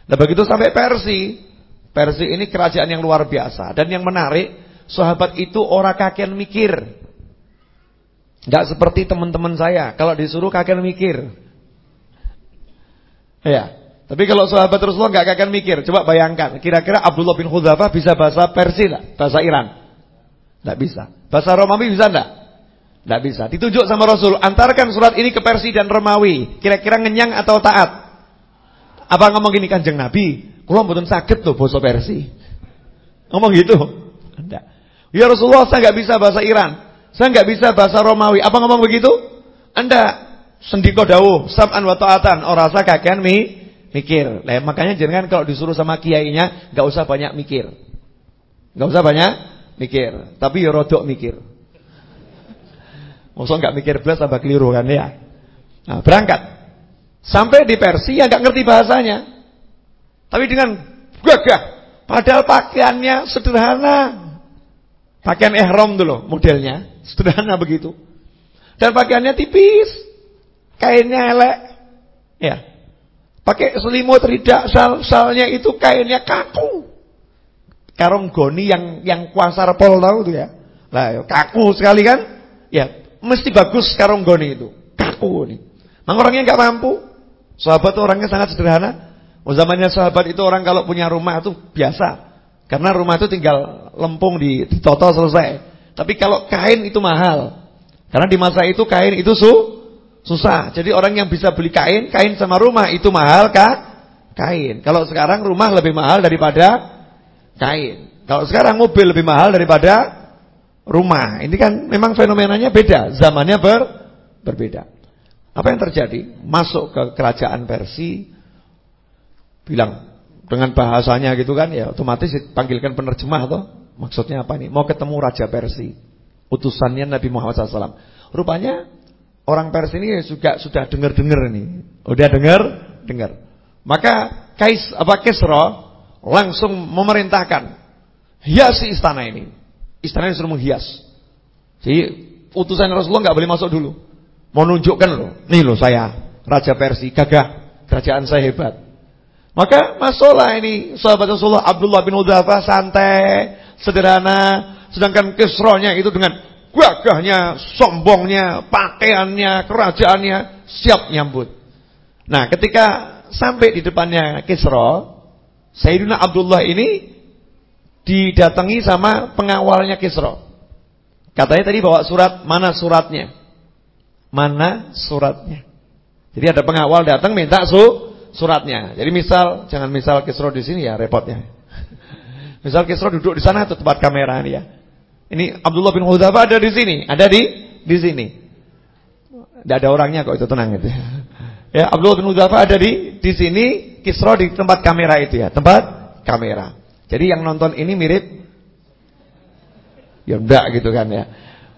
Speaker 1: Nah begitu sampai Persia, Persia ini kerajaan yang luar biasa dan yang menarik, sahabat itu orang kakean mikir. Enggak seperti teman-teman saya, kalau disuruh kakean mikir. Ya, tapi kalau sahabat Rasulullah enggak akan mikir. Coba bayangkan, kira-kira Abdullah bin Hudzafah bisa bahasa Persia enggak? Bahasa Iran? Enggak bisa. Bahasa Romawi bisa enggak? Enggak bisa. Ditunjuk sama Rasul, antarkan surat ini ke Persia dan Romawi. Kira-kira ngenyang atau taat? Apa ngomong gini Kanjeng Nabi? Kula mboten saged tuh bahasa Persia. Ngomong gitu? Enggak. Ya Rasulullah, saya enggak bisa bahasa Iran. Saya enggak bisa bahasa Romawi. Apa ngomong begitu? Enggak. Sendiko dawuh, sam'an wa ta'atan, ora rasa kakean mi mikir. Nah, makanya jangan kalau disuruh sama kiainya nggak usah banyak mikir. nggak usah banyak mikir, tapi ya rodok mikir. Masa nggak mikir belas tambah keliru kan ya. Nah, berangkat. Sampai di Persia nggak ngerti bahasanya. Tapi dengan gagah. Padahal pakaiannya sederhana. Pakaian ihram dulu modelnya, sederhana begitu. Dan pakaiannya tipis. Kainnya elek. Ya. Pakai selimut tidak sal salnya itu kainnya kaku. Karung goni yang yang kuasar pol tahu itu ya. Lah ya, kaku sekali kan? Ya, mesti bagus karung goni itu. Kaku nih. Mang orangnya nggak mampu. Sahabat orangnya sangat sederhana. Oh, zamannya sahabat itu orang kalau punya rumah itu biasa. Karena rumah itu tinggal lempung di ditoto selesai. Tapi kalau kain itu mahal. Karena di masa itu kain itu su Susah. Jadi orang yang bisa beli kain, kain sama rumah itu mahal kah? Kain. Kalau sekarang rumah lebih mahal daripada kain. Kalau sekarang mobil lebih mahal daripada rumah. Ini kan memang fenomenanya beda, zamannya ber berbeda. Apa yang terjadi? Masuk ke kerajaan Persia bilang dengan bahasanya gitu kan ya otomatis dipanggilkan penerjemah atau maksudnya apa nih? Mau ketemu raja Persia. Utusannya Nabi Muhammad SAW. Rupanya Orang Persia ini juga sudah dengar-dengar nih. Udah dengar? Dengar. Maka Kais apa Kisra langsung memerintahkan hiasi istana ini. Istana ini suruh menghias. Jadi utusan Rasulullah nggak boleh masuk dulu. Mau nunjukkan loh, nih loh saya raja Persia, gagah, kerajaan saya hebat. Maka masuklah ini sahabat Rasulullah Abdullah bin Udzafah santai, sederhana, sedangkan Kisra-nya itu dengan gagahnya, sombongnya, pakaiannya, kerajaannya siap nyambut. Nah, ketika sampai di depannya Kisra, Sayyidina Abdullah ini didatangi sama pengawalnya Kisra. Katanya tadi bawa surat, mana suratnya? Mana suratnya? Jadi ada pengawal datang minta su suratnya. Jadi misal, jangan misal Kisra di sini ya repotnya. misal Kisra duduk di sana tuh tempat kamera ini ya. Ini Abdullah bin Hudzafah ada di sini, ada di di sini. Tidak ada orangnya kok itu tenang itu. Ya, Abdullah bin Hudzafah ada di di sini, Kisra di tempat kamera itu ya, tempat kamera. Jadi yang nonton ini mirip ya enggak gitu kan ya.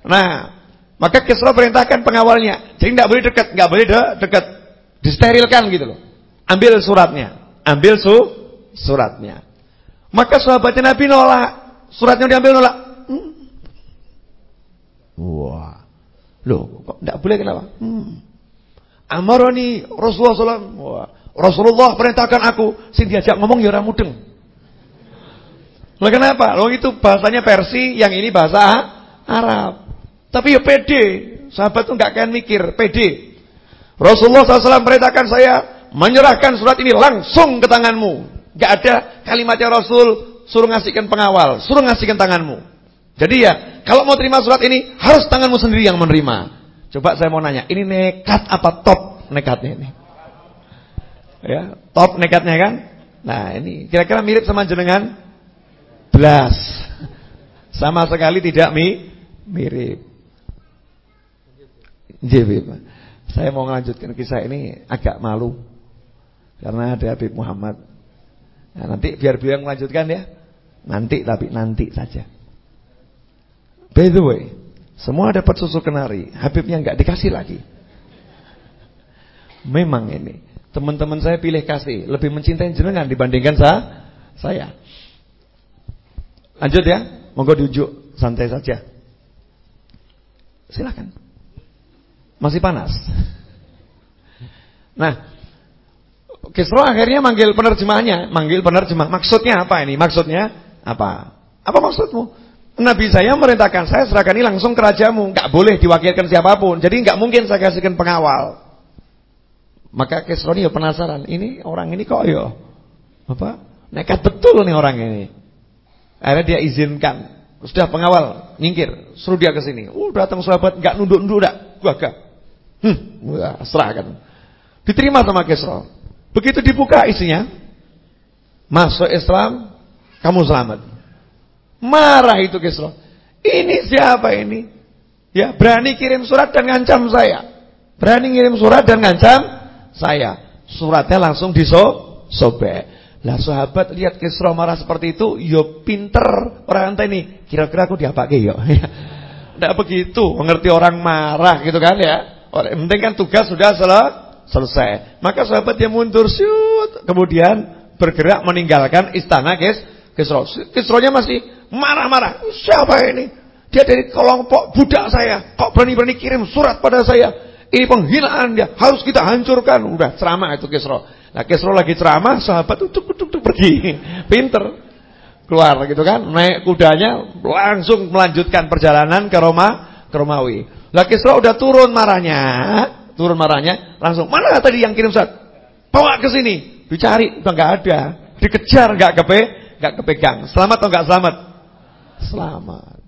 Speaker 1: Nah, maka Kisra perintahkan pengawalnya, jadi enggak boleh dekat, enggak boleh de dekat. Disterilkan gitu loh. Ambil suratnya, ambil su suratnya. Maka sahabatnya Nabi nolak, suratnya diambil nolak. Wah. Loh, kok tidak boleh kenapa? Hmm. Amaroni Rasulullah SAW. Wah. Rasulullah perintahkan aku. Sing diajak ngomong ya orang mudeng. Loh kenapa? Loh itu bahasanya Persi, yang ini bahasa Arab. Tapi ya pede. Sahabat tuh nggak akan mikir, pede. Rasulullah SAW perintahkan saya menyerahkan surat ini langsung ke tanganmu. Gak ada kalimatnya Rasul suruh ngasihkan pengawal, suruh ngasihkan tanganmu. Jadi ya kalau mau terima surat ini harus tanganmu sendiri yang menerima. Coba saya mau nanya, ini nekat apa top nekatnya ini? Ya, top nekatnya kan? Nah, ini kira-kira mirip sama jenengan? Belas. Sama sekali tidak mi mirip. JB. Saya mau melanjutkan kisah ini agak malu. Karena ada Habib Muhammad. Nah, nanti biar beliau melanjutkan ya. Nanti tapi nanti saja. By the way, semua dapat susu kenari, Habibnya nggak dikasih lagi. Memang ini, teman-teman saya pilih kasih, lebih mencintai jenengan dibandingkan saya saya. Lanjut ya. Monggo diujuk santai saja. Silakan. Masih panas. Nah, Kisro akhirnya manggil penerjemahnya, manggil penerjemah. Maksudnya apa ini? Maksudnya apa? Apa maksudmu? Nabi saya merintahkan saya serahkan ini langsung ke rajamu, nggak boleh diwakilkan siapa pun. Jadi nggak mungkin saya kasihkan pengawal. Maka Kisro ini ya penasaran, ini orang ini kok ya apa? Nekat betul nih orang ini. Akhirnya dia izinkan. Sudah pengawal, nyingkir, suruh dia ke sini. Uh, datang sahabat enggak nunduk-nunduk dah, gagah. Hmm, serahkan. Diterima sama Kisra. Begitu dibuka isinya, masuk Islam, kamu selamat. Marah itu Kisra. Ini siapa ini? Ya, berani kirim surat dan ngancam saya. Berani kirim surat dan ngancam saya. Suratnya langsung disobek. Lah sahabat lihat Kisra marah seperti itu, yo pinter orang ente ini. Kira-kira aku diapake yo. Tidak begitu, mengerti orang marah gitu kan ya. Yang penting kan tugas sudah sel selesai. Maka sahabat dia mundur syut, kemudian bergerak meninggalkan istana Kis Kisra. Kisranya masih marah-marah. Siapa ini? Dia dari kelompok budak saya. Kok berani-berani kirim surat pada saya? Ini penghinaan dia. Harus kita hancurkan. Udah ceramah itu Kisra. Nah Kisro lagi ceramah, sahabat tuh tuk tuk pergi, pinter keluar gitu kan, naik kudanya langsung melanjutkan perjalanan ke Roma, ke Romawi. Lah Kisro udah turun marahnya, turun marahnya, langsung mana tadi yang kirim surat? Bawa ke sini, dicari udah nggak ada, dikejar nggak kepe, nggak kepegang. Selamat atau nggak selamat? Selamat.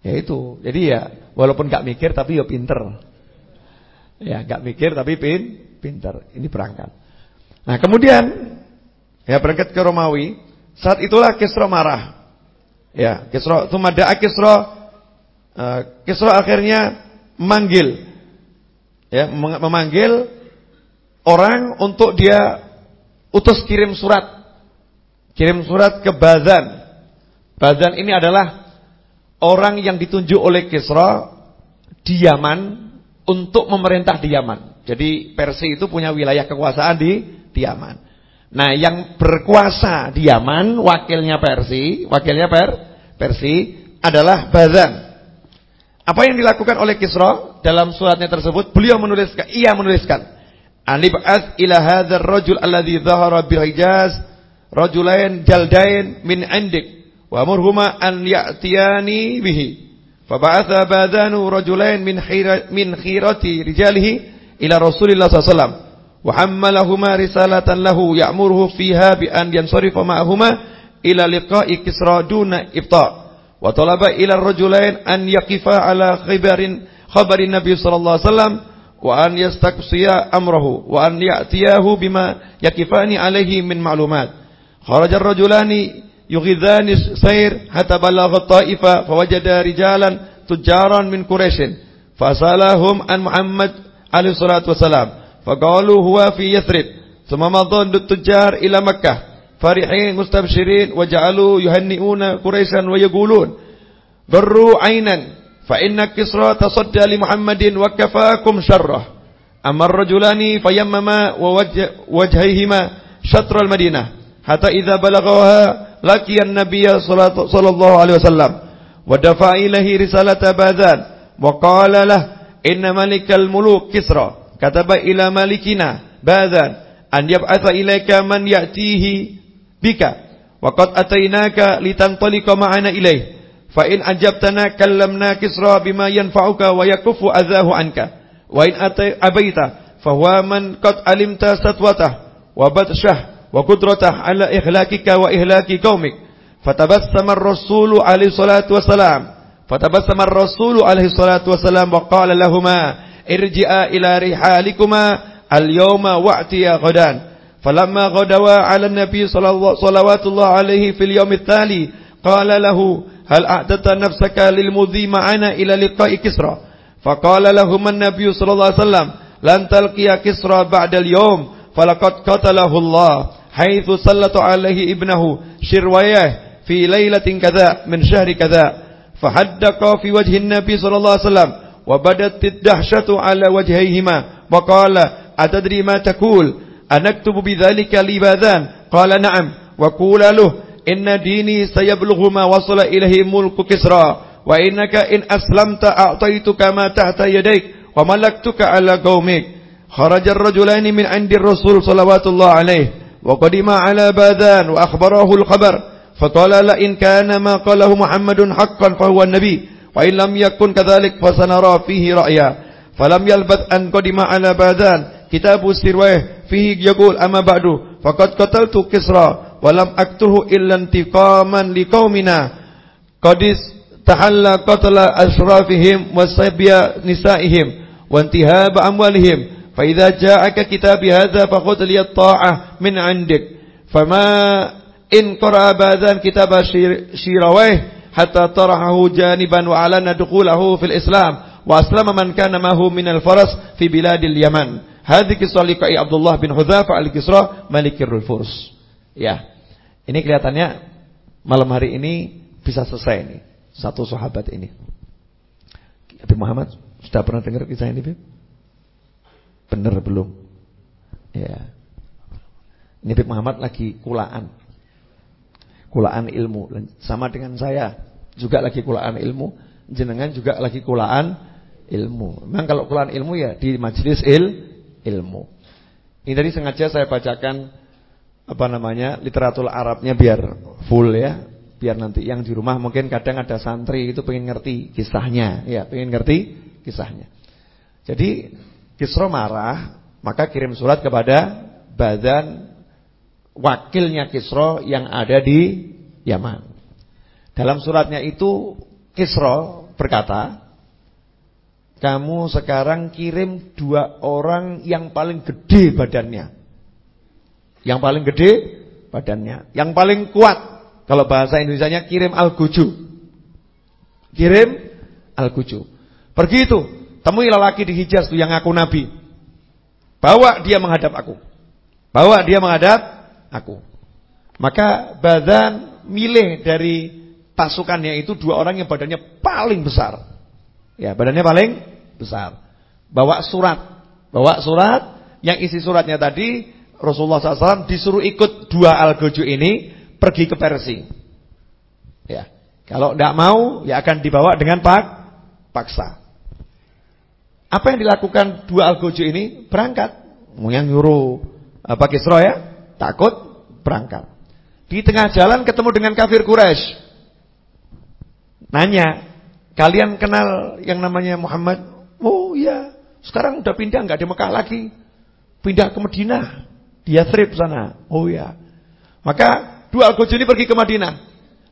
Speaker 1: Ya itu, jadi ya walaupun nggak mikir tapi ya pinter. Ya nggak mikir tapi pin, pinter. Ini berangkat. Nah kemudian ya berangkat ke Romawi, saat itulah Kisra marah. Ya, Kisra tumada'a Kisra uh, Kisra akhirnya memanggil ya, memanggil orang untuk dia utus kirim surat. Kirim surat ke Bazan. Bazan ini adalah orang yang ditunjuk oleh Kisra di Yaman untuk memerintah di Yaman. Jadi Persia itu punya wilayah kekuasaan di di Yaman. Nah, yang berkuasa di Yaman, wakilnya Persi, wakilnya Per, Persi adalah Bazan. Apa yang dilakukan oleh Kisra dalam suratnya tersebut? Beliau menuliskan, ia menuliskan, Anib ila hadzal rajul alladhi dhahara bihijaz rajulain jaldain min indik wa murhuma an ya'tiyani bihi. Faba'atha badanu rajulain min khira, min khirati rijalihi ila Rasulillah sallallahu wa hammalahuma risalatan lahu ya'muruhu fiha bi an yansarifa ma'ahuma ila liqa'i Kisra duna ibta'. وطلب إلى الرجلين أن يقفا على خبر خبر النبي صلى الله عليه وسلم وأن يستقصيا أمره وأن يأتياه بما يقفان عليه من معلومات. خرج الرجلان يغذان السير حتى بلغ الطائفة فوجد رجالا تجارا من قريش فسألهم عن محمد عليه الصلاة والسلام فقالوا هو في يثرب ثم مضى التجار إلى مكة. فرحين مستبشرين وجعلوا يهنئون قريشا ويقولون بروا عينا فإن كسرى تصدى لمحمد وكفاكم شره. أما الرجلان فيمما وجهيهما شطر المدينة حتى إذا بلغوها لقي النبي صلى الله عليه وسلم ودفع إليه رسالة باذان وقال له إن ملك الملوك كسرى. kataba ila malikina badan an yab'atha ilaika man ya'tihi bika wa qad atainaka litantaliqa ma'ana ilayh fa in ajabtana kallamna kisra bima yanfa'uka wa yakufu azahu anka wa in abaita fa huwa man qad alimta satwatah wa batshah wa qudratah ala ihlakika wa ihlaki qaumik fatabassama ar-rasulu alaihi salatu wassalam fatabassama ar-rasulu alaihi salatu wassalam wa qala lahumā irji'a ila rihalikuma al-yawma wa'tiya ghadan فلما غدوا على النبي صلوات الله عليه في اليوم التالي قال له هل أعددت نفسك للمضي معنا إلى لقاء كسرى؟ فقال لهما النبي صلى الله عليه وسلم لن تلقي كسرى بعد اليوم فلقد قتله الله حيث سلط عليه ابنه شرويه في ليلة كذا من شهر كذا. فحدق في وجه النبي صلى الله عليه وسلم وبدت الدهشة على وجهيهما وقال أتدري ما تقول؟ أنكتب بذلك لباذان؟ قال نعم. وقول له إن ديني سيبلغ ما وصل إليه ملك كسرى وإنك إن أسلمت أعطيتك ما تحت يديك وملكتك على قومك. خرج الرجلان من عند الرسول صلوات الله عليه وقدم على باذان وأخبره الخبر فقال لئن كان ما قاله محمد حقا فهو النبي وإن لم يكن كذلك فسنرى فيه رأيا. فلم يلبث أن قدم على باذان كتاب السرواه فيه يقول أما بعد فقد قتلت كسرى ولم أقتله إلا انتقاما لقومنا. قد تحلى قتل أشرافهم وصبيا نسائهم وانتهاب أموالهم. فإذا جاءك كتاب هذا فخذ لي الطاعة من عندك. فما إن قرأ باذان كتاب شيرويه حتى طرحه جانبا وأعلن دخوله في الإسلام وأسلم من كان معه من الفرس في بلاد اليمن. Kisah liqa'i Abdullah bin Hudzafah al-Kisra malikir furs ya ini kelihatannya malam hari ini bisa selesai ini satu sahabat ini. Habib Muhammad sudah pernah dengar kisah ini, Bib? Benar belum? Ya. Ini Muhammad lagi kulaan. Kulaan ilmu sama dengan saya, juga lagi kulaan ilmu, jenengan juga lagi kulaan ilmu. Memang kalau kulaan ilmu ya di majelis il ilmu. Ini tadi sengaja saya bacakan apa namanya literatur Arabnya biar full ya. Biar nanti yang di rumah mungkin kadang ada santri itu pengen ngerti kisahnya. Ya pengen ngerti kisahnya. Jadi Kisro marah maka kirim surat kepada badan wakilnya Kisro yang ada di Yaman. Dalam suratnya itu Kisro berkata kamu sekarang kirim dua orang yang paling gede badannya yang paling gede badannya, yang paling kuat. Kalau bahasa Indonesianya kirim al-guju. Kirim al-guju. Pergi itu, temui lelaki di Hijaz itu yang aku nabi. Bawa dia menghadap aku. Bawa dia menghadap aku. Maka badan milih dari pasukannya itu dua orang yang badannya paling besar. Ya, badannya paling besar. Bawa surat. Bawa surat yang isi suratnya tadi Rasulullah SAW disuruh ikut dua algojo ini pergi ke Persia. Ya. Kalau tidak mau ya akan dibawa dengan pak paksa. Apa yang dilakukan dua algojo ini? Berangkat. Yang nyuruh apa Kisra ya? Takut berangkat. Di tengah jalan ketemu dengan kafir Quraisy. Nanya, "Kalian kenal yang namanya Muhammad?" "Oh iya, sekarang udah pindah nggak di Mekah lagi. Pindah ke Madinah." Dia trip sana. Oh ya. Maka dua al ini pergi ke Madinah.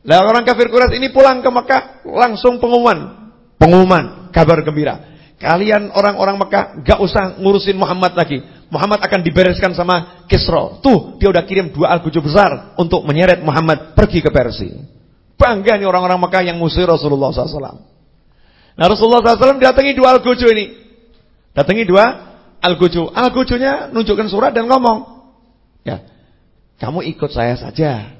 Speaker 1: Lah orang kafir Quraisy ini pulang ke Mekah langsung pengumuman. Pengumuman, kabar gembira. Kalian orang-orang Mekah gak usah ngurusin Muhammad lagi. Muhammad akan dibereskan sama Kisra. Tuh, dia udah kirim dua al besar untuk menyeret Muhammad pergi ke Persia. Bangga nih orang-orang Mekah yang ngusir Rasulullah SAW. Nah Rasulullah SAW datangi dua al ini. Datangi dua al-gojo. Al-gojonya nunjukkan surat dan ngomong. Ya. Kamu ikut saya saja.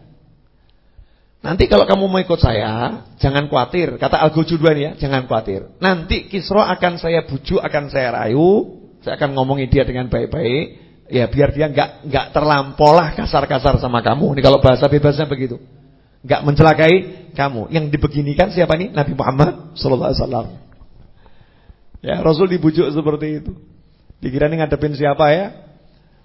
Speaker 1: Nanti kalau kamu mau ikut saya, jangan khawatir. Kata Al-Gojuduan ya, jangan khawatir. Nanti Kisro akan saya bujuk, akan saya rayu, saya akan ngomongi dia dengan baik-baik. Ya biar dia nggak nggak terlampolah kasar-kasar sama kamu. Ini kalau bahasa bebasnya begitu. Nggak mencelakai kamu. Yang dibeginikan siapa nih? Nabi Muhammad sallallahu alaihi wasallam. Ya, Rasul dibujuk seperti itu. Dikira ini ngadepin siapa ya?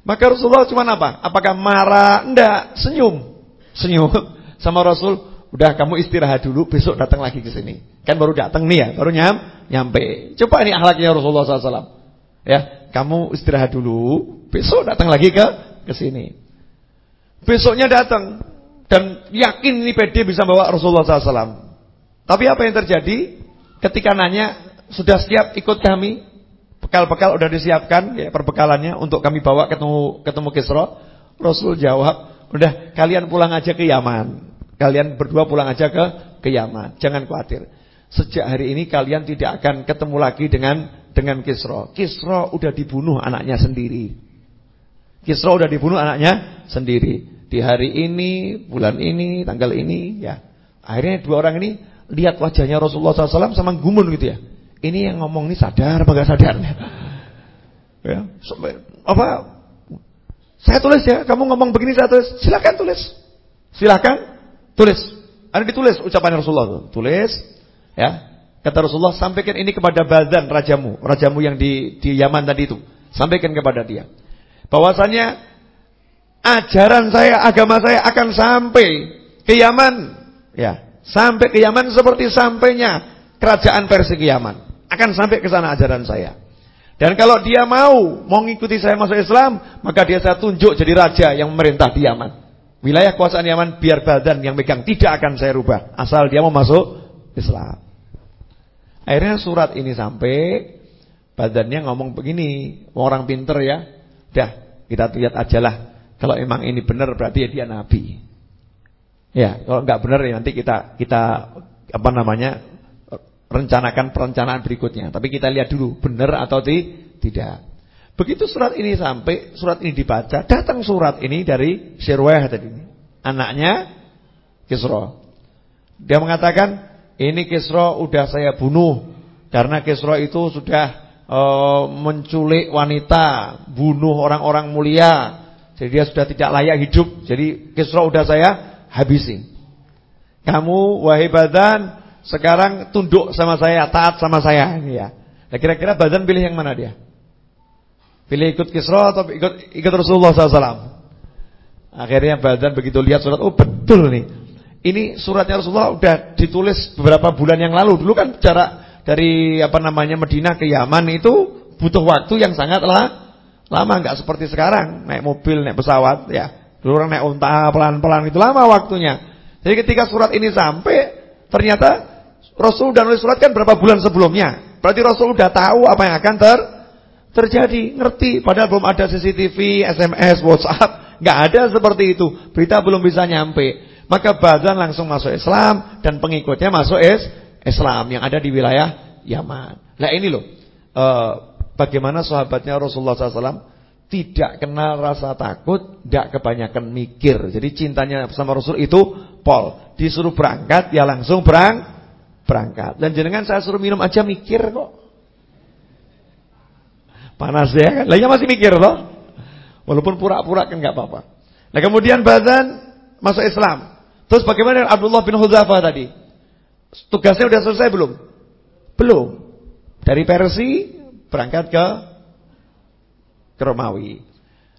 Speaker 1: Maka Rasulullah cuma apa? Apakah marah? Enggak, senyum. Senyum sama Rasul. Udah kamu istirahat dulu, besok datang lagi ke sini. Kan baru datang nih ya, baru nyam, nyampe. Coba ini akhlaknya Rasulullah SAW. Ya, kamu istirahat dulu, besok datang lagi ke ke sini. Besoknya datang dan yakin ini pede bisa bawa Rasulullah SAW. Tapi apa yang terjadi? Ketika nanya, sudah siap ikut kami? Bekal-bekal udah disiapkan ya perbekalannya untuk kami bawa ketemu ketemu Kisra. Rasul jawab, "Udah kalian pulang aja ke Yaman. Kalian berdua pulang aja ke ke Yaman. Jangan khawatir. Sejak hari ini kalian tidak akan ketemu lagi dengan dengan Kisra. Kisra udah dibunuh anaknya sendiri. Kisra udah dibunuh anaknya sendiri. Di hari ini, bulan ini, tanggal ini ya. Akhirnya dua orang ini lihat wajahnya Rasulullah SAW sama gumun gitu ya. Ini yang ngomong ini sadar apa enggak sadar? Ya, apa? Saya tulis ya, kamu ngomong begini saya tulis. Silakan tulis. Silahkan tulis. Ada ditulis ucapan Rasulullah Tulis ya. Kata Rasulullah, sampaikan ini kepada Badan rajamu, rajamu yang di di Yaman tadi itu. Sampaikan kepada dia. Bahwasanya ajaran saya, agama saya akan sampai ke Yaman, ya. Sampai ke Yaman seperti sampainya kerajaan Persia ke Yaman. Akan sampai ke sana ajaran saya. Dan kalau dia mau mengikuti saya masuk Islam, maka dia saya tunjuk jadi raja yang memerintah di Yaman. Wilayah kuasaan Yaman biar badan yang megang tidak akan saya rubah asal dia mau masuk Islam. Akhirnya surat ini sampai badannya ngomong begini, orang pinter ya. Dah, kita lihat aja lah. Kalau emang ini benar berarti ya dia nabi. Ya, kalau enggak benar ya nanti kita kita apa namanya rencanakan perencanaan berikutnya. Tapi kita lihat dulu benar atau ti tidak. Begitu surat ini sampai, surat ini dibaca, datang surat ini dari Sirwah tadi. Anaknya Kisra. Dia mengatakan, ini Kisra udah saya bunuh karena Kisra itu sudah uh, menculik wanita, bunuh orang-orang mulia. Jadi dia sudah tidak layak hidup. Jadi Kisra udah saya habisi. Kamu wahai badan sekarang tunduk sama saya, taat sama saya ini ya. Nah, kira-kira badan pilih yang mana dia? Pilih ikut Kisra atau ikut ikut Rasulullah SAW? Akhirnya badan begitu lihat surat, oh betul nih. Ini suratnya Rasulullah udah ditulis beberapa bulan yang lalu. Dulu kan cara dari apa namanya Medina ke Yaman itu butuh waktu yang sangat lah, lama nggak seperti sekarang naik mobil, naik pesawat ya. Dulu orang naik unta pelan-pelan itu lama waktunya. Jadi ketika surat ini sampai ternyata Rasul dan nulis surat kan berapa bulan sebelumnya. Berarti Rasul udah tahu apa yang akan ter terjadi, ngerti. Padahal belum ada CCTV, SMS, WhatsApp, nggak ada seperti itu. Berita belum bisa nyampe. Maka Bazan langsung masuk Islam dan pengikutnya masuk is Islam yang ada di wilayah Yaman. Nah ini loh, uh, bagaimana sahabatnya Rasulullah SAW tidak kenal rasa takut, tidak kebanyakan mikir. Jadi cintanya sama Rasul itu pol. Disuruh berangkat, ya langsung berang, berangkat. Dan jenengan saya suruh minum aja mikir kok. Panas ya kan? Lainnya masih mikir loh. Walaupun pura-pura kan nggak apa-apa. Nah kemudian Bazan masuk Islam. Terus bagaimana Abdullah bin Hudzafah tadi? Tugasnya sudah selesai belum? Belum. Dari Persi berangkat ke ke Romawi.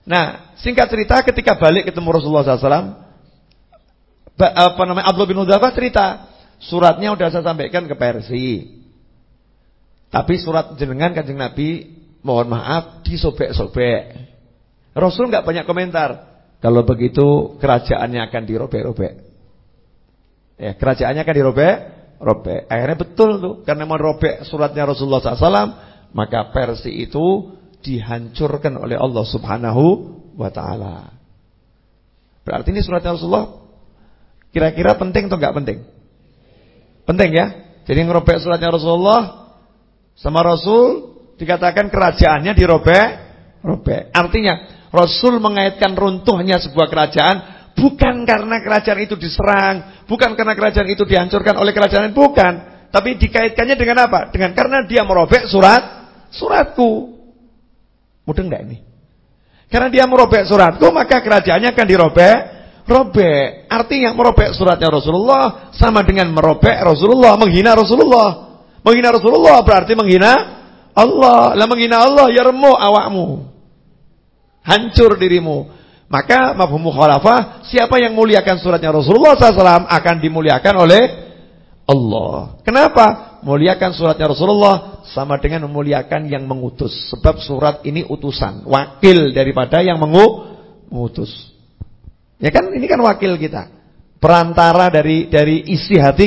Speaker 1: Nah, singkat cerita ketika balik ketemu Rasulullah SAW, apa namanya Abdullah bin Hudzafah cerita, suratnya sudah saya sampaikan ke Persi. Tapi surat jenengan kanjeng Nabi, mohon maaf disobek-sobek. Rasul nggak banyak komentar. Kalau begitu kerajaannya akan dirobek-robek. Ya, kerajaannya kan dirobek, robek. Akhirnya betul tuh, karena merobek suratnya Rasulullah SAW, maka versi itu dihancurkan oleh Allah Subhanahu wa taala. Berarti ini suratnya Rasulullah kira-kira penting atau enggak penting? Penting ya. Jadi ngerobek suratnya Rasulullah sama Rasul dikatakan kerajaannya dirobek, robek. Artinya Rasul mengaitkan runtuhnya sebuah kerajaan Bukan karena kerajaan itu diserang, bukan karena kerajaan itu dihancurkan oleh kerajaan bukan. Tapi dikaitkannya dengan apa? Dengan karena dia merobek surat suratku. Mudah enggak ini? Karena dia merobek suratku, maka kerajaannya akan dirobek, robek. Artinya merobek suratnya Rasulullah sama dengan merobek Rasulullah, menghina Rasulullah. Menghina Rasulullah berarti menghina Allah. Lah menghina Allah ya remo awakmu. Hancur dirimu. Maka mafhum mukhalafah, siapa yang muliakan suratnya Rasulullah SAW akan dimuliakan oleh Allah. Kenapa? Muliakan suratnya Rasulullah sama dengan memuliakan yang mengutus. Sebab surat ini utusan, wakil daripada yang mengutus. Ya kan ini kan wakil kita. Perantara dari dari isi hati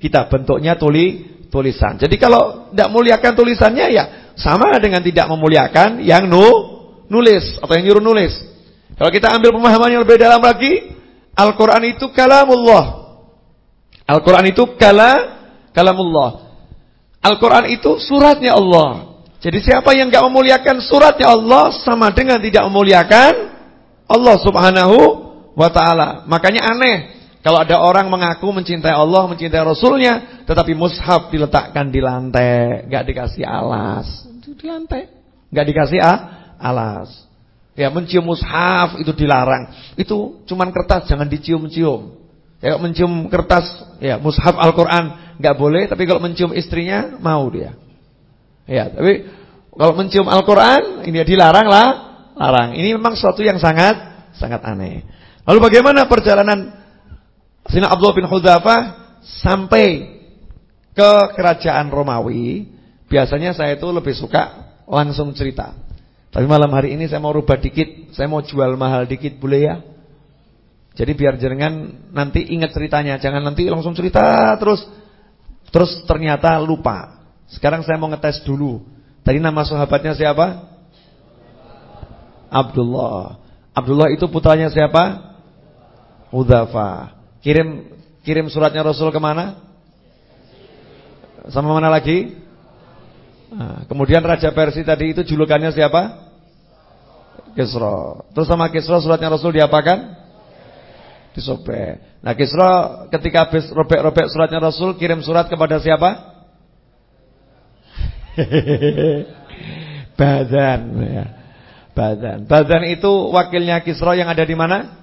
Speaker 1: kita bentuknya tuli tulisan. Jadi kalau tidak muliakan tulisannya ya sama dengan tidak memuliakan yang nu nulis atau yang nyuruh nulis. Kalau kita ambil pemahaman yang lebih dalam lagi, Al-Quran itu kalamullah. Al-Quran itu kala, kalamullah. Al-Quran itu suratnya Allah. Jadi siapa yang enggak memuliakan suratnya Allah sama dengan tidak memuliakan Allah Subhanahu wa taala. Makanya aneh kalau ada orang mengaku mencintai Allah, mencintai Rasulnya, tetapi mushaf diletakkan di lantai, enggak dikasih alas. Di lantai, enggak dikasih ah, alas. Ya, mencium mushaf itu dilarang. Itu cuman kertas, jangan dicium-cium. Ya, mencium kertas, ya, mushaf Al-Qur'an nggak boleh, tapi kalau mencium istrinya mau dia. Ya, tapi kalau mencium Al-Qur'an ini dilarang lah, larang. Ini memang sesuatu yang sangat sangat aneh. Lalu bagaimana perjalanan Sina Abdullah bin Hudzafah sampai ke kerajaan Romawi? Biasanya saya itu lebih suka langsung cerita. Tapi malam hari ini saya mau rubah dikit, saya mau jual mahal dikit boleh ya? Jadi biar jenengan nanti ingat ceritanya, jangan nanti langsung cerita terus terus ternyata lupa. Sekarang saya mau ngetes dulu. Tadi nama sahabatnya siapa? Abdullah. Abdullah itu putranya siapa? Udhafa. Kirim kirim suratnya Rasul ke mana? Sama mana lagi? Nah, kemudian Raja Persia tadi itu julukannya siapa? Kisra. Terus sama Kisra suratnya Rasul diapakan? Disobek. Nah Kisra ketika habis robek-robek suratnya Rasul kirim surat kepada siapa? Badan ya. Badan. Badan itu wakilnya Kisra yang ada di mana?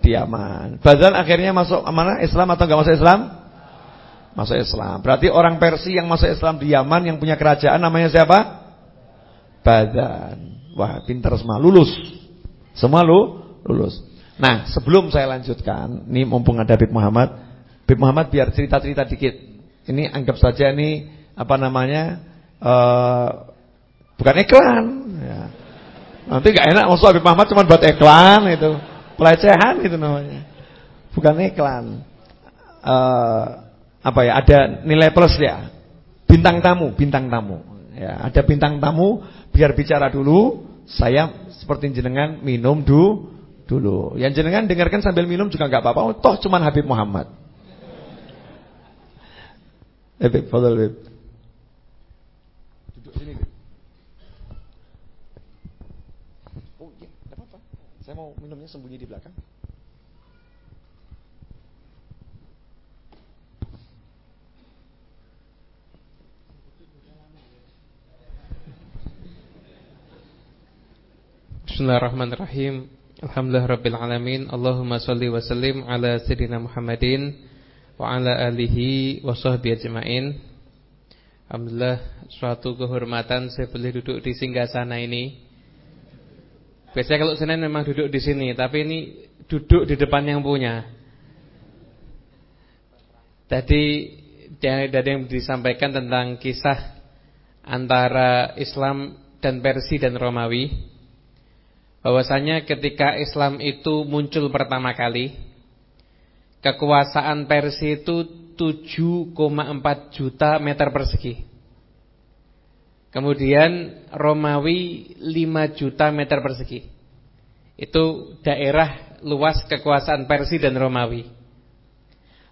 Speaker 1: Di Yaman. Badan akhirnya masuk mana? Islam atau enggak masuk Islam? Masuk Islam. Berarti orang Persia yang masuk Islam di Yaman yang punya kerajaan namanya siapa? Badan. Wah, pintar semua, lulus. Semua lu lulus. Nah, sebelum saya lanjutkan, ini mumpung ada Bib Muhammad, Bib Muhammad biar cerita-cerita dikit. Ini anggap saja ini apa namanya? Uh, bukan iklan, ya. Nanti gak enak masuk Habib Muhammad cuma buat iklan itu. Pelecehan itu namanya. Bukan iklan. Uh, apa ya? Ada nilai plus ya. Bintang tamu, bintang tamu. Ya, ada bintang tamu biar bicara dulu, saya seperti jenengan minum du, dulu. Yang jenengan dengarkan sambil minum juga nggak apa-apa. Oh, toh cuman Habib Muhammad. Habib, fadal Habib. Duduk sini. Oh, iya, enggak apa-apa. Saya mau minumnya sembunyi di belakang.
Speaker 2: Bismillahirrahmanirrahim. Alhamdulillahirabbil Allahumma shalli wa sallim ala sayyidina Muhammadin wa ala alihi wa sahbihi ajmain. Alhamdulillah suatu kehormatan saya boleh duduk di singgasana ini. Biasanya kalau Senin memang duduk di sini, tapi ini duduk di depan yang punya. Tadi dari yang disampaikan tentang kisah antara Islam dan Persia dan Romawi bahwasanya ketika Islam itu muncul pertama kali kekuasaan Persia itu 7,4 juta meter persegi. Kemudian Romawi 5 juta meter persegi. Itu daerah luas kekuasaan Persia dan Romawi.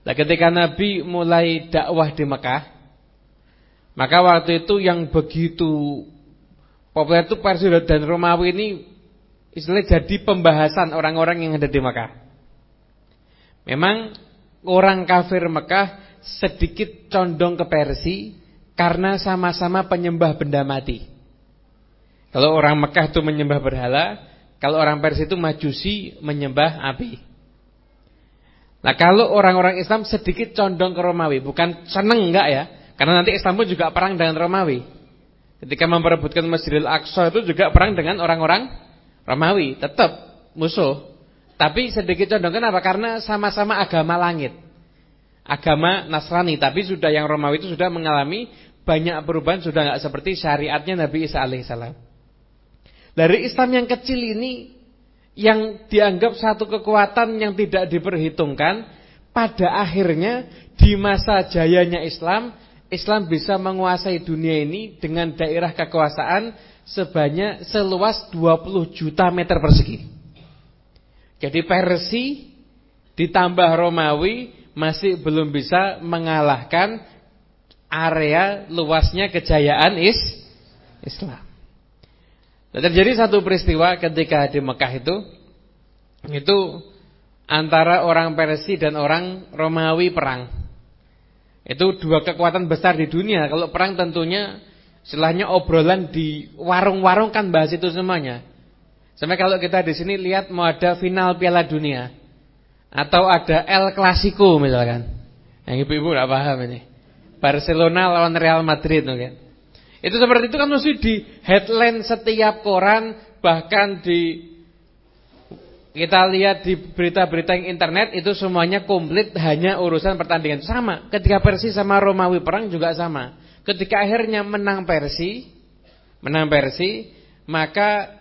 Speaker 2: Nah, ketika Nabi mulai dakwah di Mekah, maka waktu itu yang begitu populer itu Persia dan Romawi ini Istilahnya jadi pembahasan orang-orang yang ada di Mekah. Memang orang kafir Mekah sedikit condong ke Persia karena sama-sama penyembah benda mati. Kalau orang Mekah itu menyembah berhala, kalau orang Persia itu majusi menyembah api. Nah kalau orang-orang Islam sedikit condong ke Romawi, bukan seneng enggak ya? Karena nanti Islam pun juga perang dengan Romawi. Ketika memperebutkan Masjidil Aqsa itu juga perang dengan orang-orang Romawi tetap musuh. Tapi sedikit condong kenapa? Karena sama-sama agama langit. Agama Nasrani, tapi sudah yang Romawi itu sudah mengalami banyak perubahan sudah nggak seperti syariatnya Nabi Isa alaihissalam. Dari Islam yang kecil ini yang dianggap satu kekuatan yang tidak diperhitungkan pada akhirnya di masa jayanya Islam Islam bisa menguasai dunia ini dengan daerah kekuasaan sebanyak seluas 20 juta meter persegi. Jadi Persi ditambah Romawi masih belum bisa mengalahkan area luasnya kejayaan is Islam. Dan terjadi satu peristiwa ketika di Mekah itu itu antara orang Persia dan orang Romawi perang. Itu dua kekuatan besar di dunia. Kalau perang tentunya Istilahnya obrolan di warung-warung kan bahas itu semuanya. Sampai kalau kita di sini lihat mau ada final Piala Dunia atau ada El Clasico misalkan. Yang ibu-ibu enggak paham ini. Barcelona lawan Real Madrid mungkin. Itu seperti itu kan mesti di headline setiap koran bahkan di kita lihat di berita-berita yang internet itu semuanya komplit hanya urusan pertandingan sama. Ketika Persi sama Romawi perang juga sama. Ketika akhirnya menang Persi, menang Persi, maka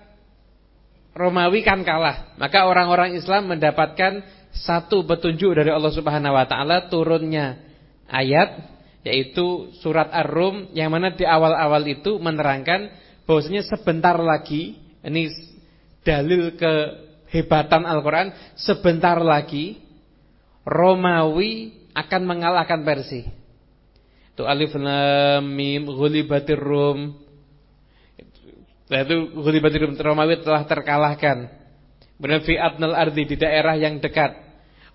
Speaker 2: Romawi kan kalah. Maka orang-orang Islam mendapatkan satu petunjuk dari Allah Subhanahu wa taala turunnya ayat yaitu surat Ar-Rum yang mana di awal-awal itu menerangkan bahwasanya sebentar lagi ini dalil kehebatan Al-Qur'an sebentar lagi Romawi akan mengalahkan Persia. Itu alif lam mim ghulibatir rum Nah itu Ghulibatir Romawi telah terkalahkan. Kemudian fi adnal ardi di daerah yang dekat.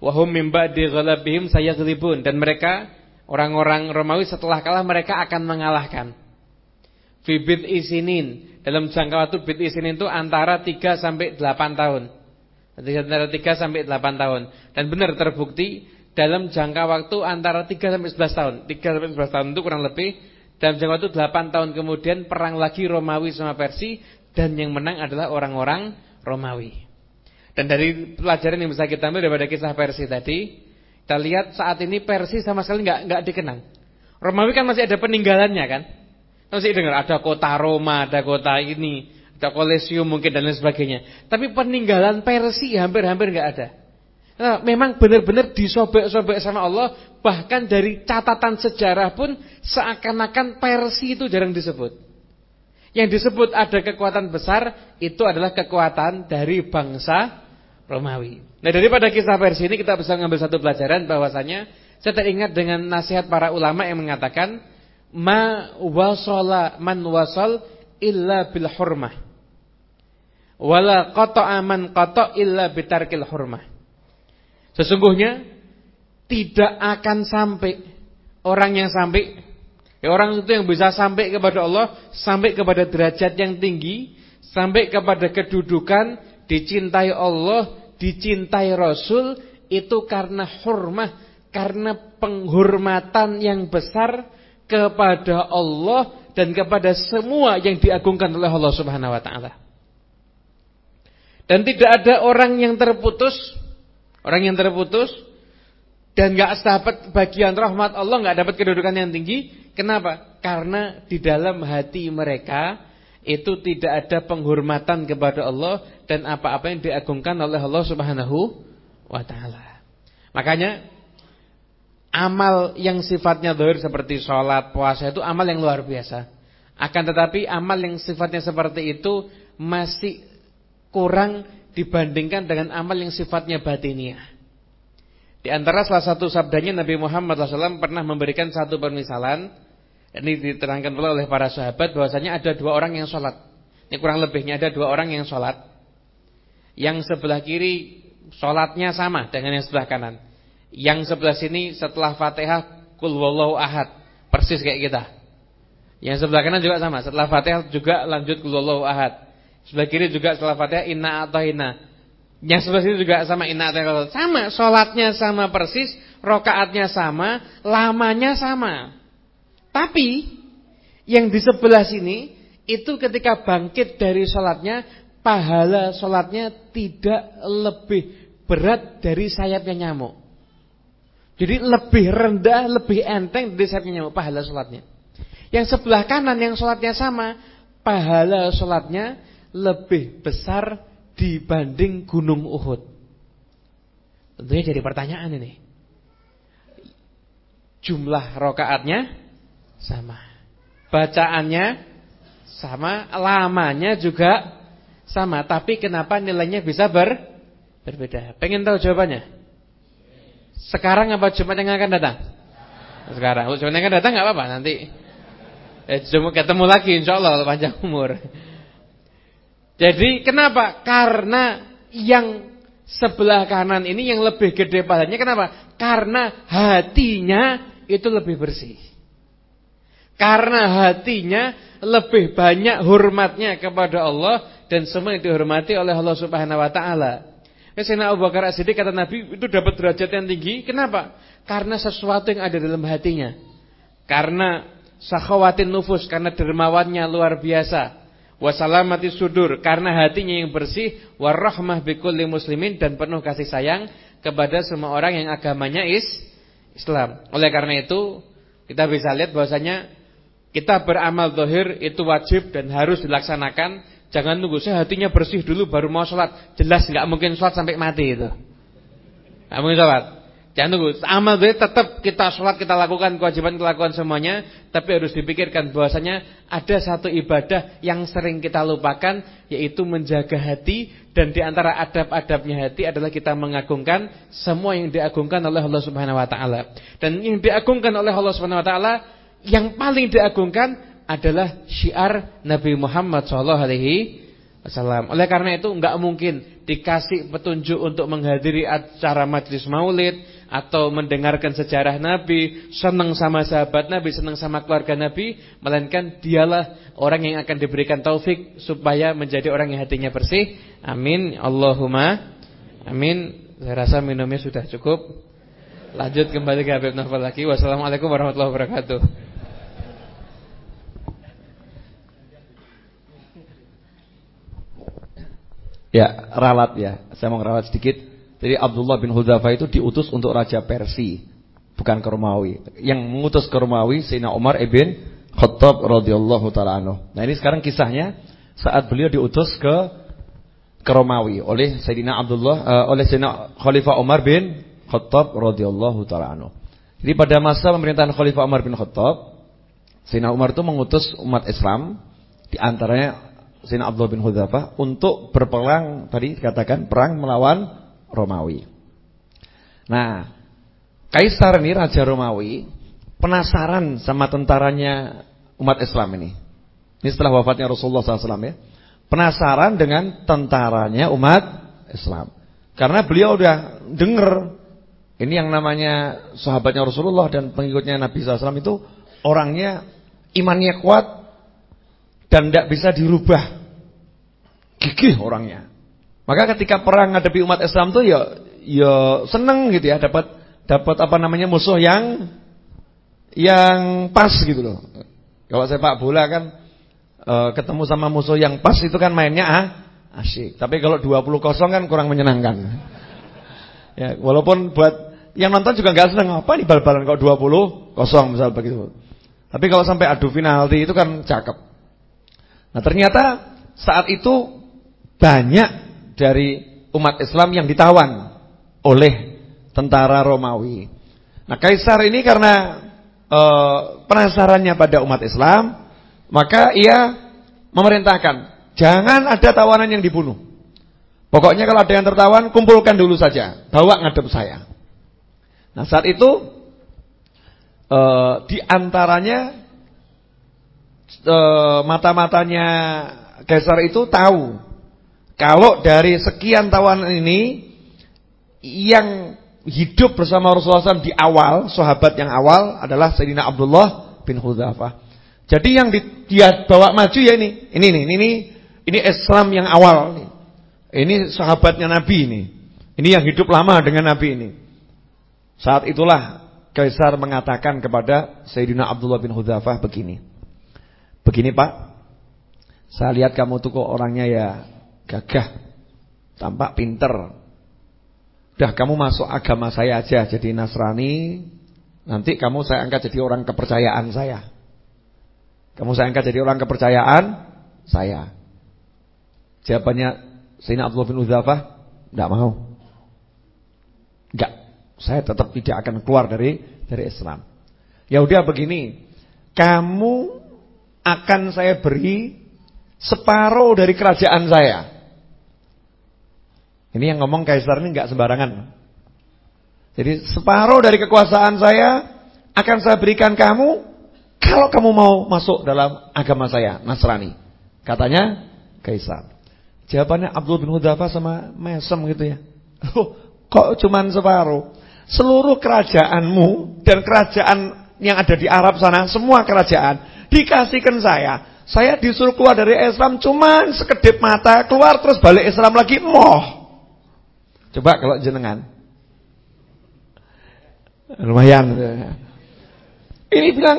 Speaker 2: Wahum mimba di ghalabihim saya gelibun dan mereka orang-orang Romawi setelah kalah mereka akan mengalahkan. Fi bid isinin dalam jangka waktu bid isinin itu antara 3 sampai 8 tahun. Antara 3 sampai 8 tahun. Dan benar terbukti dalam jangka waktu antara 3 sampai 11 tahun. 3 sampai 11 tahun itu kurang lebih dalam jangka waktu 8 tahun kemudian perang lagi Romawi sama Persia dan yang menang adalah orang-orang Romawi. Dan dari pelajaran yang bisa kita ambil daripada kisah Persia tadi, kita lihat saat ini Persia sama sekali nggak nggak dikenang. Romawi kan masih ada peninggalannya kan? Masih dengar ada kota Roma, ada kota ini, ada Kolesium mungkin dan lain sebagainya. Tapi peninggalan Persia hampir-hampir nggak ada. Nah, memang benar-benar disobek-sobek sama Allah Bahkan dari catatan sejarah pun Seakan-akan Persi itu jarang disebut. Yang disebut ada kekuatan besar Itu adalah kekuatan dari bangsa Romawi. Nah daripada kisah Persi ini kita bisa mengambil satu pelajaran bahwasanya Saya teringat dengan nasihat para ulama yang mengatakan Ma wasala man wasal illa bil hurmah. Wala qata'a man qata' illa bitarkil hurmah Sesungguhnya tidak akan sampai orang yang sampai ya orang itu yang bisa sampai kepada Allah, sampai kepada derajat yang tinggi, sampai kepada kedudukan dicintai Allah, dicintai Rasul itu karena hormat, karena penghormatan yang besar kepada Allah dan kepada semua yang diagungkan oleh Allah Subhanahu wa taala. Dan tidak ada orang yang terputus Orang yang terputus dan nggak dapat bagian rahmat Allah, nggak dapat kedudukan yang tinggi. Kenapa? Karena di dalam hati mereka itu tidak ada penghormatan kepada Allah dan apa-apa yang diagungkan oleh Allah Subhanahu wa taala. Makanya amal yang sifatnya zahir seperti sholat, puasa itu amal yang luar biasa. Akan tetapi amal yang sifatnya seperti itu masih kurang dibandingkan dengan amal yang sifatnya batiniah. Di antara salah satu sabdanya Nabi Muhammad SAW pernah memberikan satu permisalan. Ini diterangkan pula oleh para sahabat bahwasanya ada dua orang yang sholat. Ini kurang lebihnya ada dua orang yang sholat. Yang sebelah kiri sholatnya sama dengan yang sebelah kanan. Yang sebelah sini setelah fatihah kul wallahu ahad. Persis kayak kita. Yang sebelah kanan juga sama. Setelah fatihah juga lanjut kul wallahu ahad. Sebelah kiri juga setelah Fatihah inna inna. Yang sebelah sini juga sama inna atau sama, sholatnya sama persis, rokaatnya sama, lamanya sama. Tapi yang di sebelah sini itu ketika bangkit dari sholatnya, pahala sholatnya tidak lebih berat dari sayapnya nyamuk. Jadi lebih rendah, lebih enteng dari sayapnya nyamuk pahala sholatnya. Yang sebelah kanan yang sholatnya sama, pahala sholatnya lebih besar dibanding gunung Uhud? Tentunya jadi pertanyaan ini. Jumlah rokaatnya sama. Bacaannya sama, lamanya juga sama, tapi kenapa nilainya bisa ber berbeda? Pengen tahu jawabannya? Sekarang apa Jumat yang akan datang? Sekarang. Jumat yang akan datang nggak apa-apa nanti. Eh, ketemu lagi insya Allah panjang umur. Jadi kenapa? Karena yang sebelah kanan ini yang lebih gede pahalanya kenapa? Karena hatinya itu lebih bersih. Karena hatinya lebih banyak hormatnya kepada Allah dan semua yang dihormati oleh Allah Subhanahu wa taala. Sayyidina Abu Bakar As-Siddiq kata Nabi itu dapat derajat yang tinggi. Kenapa? Karena sesuatu yang ada dalam hatinya. Karena sakhawatin nufus, karena dermawannya luar biasa. Wasalamati sudur, karena hatinya yang bersih. Warahmah bikulli muslimin dan penuh kasih sayang kepada semua orang yang agamanya is Islam. Oleh karena itu, kita bisa lihat bahwasanya kita beramal dohir itu wajib dan harus dilaksanakan. Jangan tunggu saya hatinya bersih dulu baru mau sholat. Jelas nggak mungkin sholat sampai mati itu. Nggak mungkin sholat. Jangan tunggu. Amal dohir tetap kita sholat kita lakukan kewajiban kita lakukan semuanya. Tapi harus dipikirkan bahwasanya ada satu ibadah yang sering kita lupakan yaitu menjaga hati dan di antara adab-adabnya hati adalah kita mengagungkan semua yang diagungkan oleh Allah Subhanahu wa taala. Dan yang diagungkan oleh Allah Subhanahu wa taala yang paling diagungkan adalah syiar Nabi Muhammad SAW. Oleh karena itu nggak mungkin dikasih petunjuk untuk menghadiri acara majlis maulid atau mendengarkan sejarah Nabi, senang sama sahabat Nabi, senang sama keluarga Nabi, melainkan dialah orang yang akan diberikan taufik supaya menjadi orang yang hatinya bersih. Amin. Allahumma amin. Saya rasa minumnya sudah cukup. Lanjut kembali ke Habib Novel lagi. Wassalamualaikum warahmatullahi wabarakatuh.
Speaker 1: Ya, ralat ya. Saya mau ralat sedikit. Jadi Abdullah bin Hudzafah itu diutus untuk raja Persia, bukan ke Romawi. Yang mengutus ke Romawi Sayyidina Umar ibn Khattab radhiyallahu taala anhu. Nah, ini sekarang kisahnya saat beliau diutus ke ke Romawi oleh Sayyidina Abdullah uh, oleh Sayyidina Khalifah Umar bin Khattab radhiyallahu taala anhu. Jadi pada masa pemerintahan Khalifah Umar bin Khattab, Sayyidina Umar itu mengutus umat Islam di antaranya Sayyidina Abdullah bin Hudzafah untuk berperang tadi dikatakan perang melawan Romawi. Nah, Kaisar ini raja Romawi penasaran sama tentaranya umat Islam ini. Ini setelah wafatnya Rasulullah SAW ya. Penasaran dengan tentaranya umat Islam. Karena beliau udah dengar ini yang namanya sahabatnya Rasulullah dan pengikutnya Nabi SAW itu orangnya imannya kuat, dan tidak bisa dirubah. Gigih orangnya. Maka ketika perang ngadepi umat Islam tuh ya ya seneng gitu ya dapat dapat apa namanya musuh yang yang pas gitu loh. Kalau sepak bola kan e, ketemu sama musuh yang pas itu kan mainnya ah asyik. Tapi kalau 20 kosong kan kurang menyenangkan. Ya, walaupun buat yang nonton juga nggak seneng apa nih bal-balan kalau 20 kosong misal begitu. Tapi kalau sampai adu finalti itu kan cakep. Nah ternyata saat itu banyak dari umat Islam yang ditawan oleh tentara Romawi. Nah Kaisar ini karena e, penasarannya pada umat Islam, maka ia memerintahkan jangan ada tawanan yang dibunuh. Pokoknya kalau ada yang tertawan, kumpulkan dulu saja, bawa ngadep saya. Nah saat itu e, di antaranya e, mata-matanya Kaisar itu tahu kalau dari sekian tawanan ini yang hidup bersama Rasulullah SAW di awal, sahabat yang awal adalah Sayyidina Abdullah bin Hudzafah. Jadi yang di, dia bawa maju ya ini, ini nih, ini ini Islam yang awal. Ini sahabatnya Nabi ini. Ini yang hidup lama dengan Nabi ini. Saat itulah Kaisar mengatakan kepada Sayyidina Abdullah bin Hudzafah begini. Begini Pak, saya lihat kamu tuh kok orangnya ya gagah, tampak pinter. Udah kamu masuk agama saya aja jadi Nasrani, nanti kamu saya angkat jadi orang kepercayaan saya. Kamu saya angkat jadi orang kepercayaan saya. Jawabannya Sayyidina Abdullah bin Udzafah, enggak mau. Enggak, saya tetap tidak akan keluar dari dari Islam. Ya udah begini, kamu akan saya beri separuh dari kerajaan saya. Ini yang ngomong kaisar ini enggak sembarangan. Jadi separuh dari kekuasaan saya akan saya berikan kamu kalau kamu mau masuk dalam agama saya, Nasrani. Katanya kaisar. Jawabannya Abdul bin Hudafa sama mesem gitu ya. Oh, kok cuman separuh? Seluruh kerajaanmu dan kerajaan yang ada di Arab sana, semua kerajaan dikasihkan saya Saya disuruh keluar dari Islam cuman sekedip mata, keluar terus balik Islam lagi, moh. Coba kalau jenengan. Lumayan. Ini bilang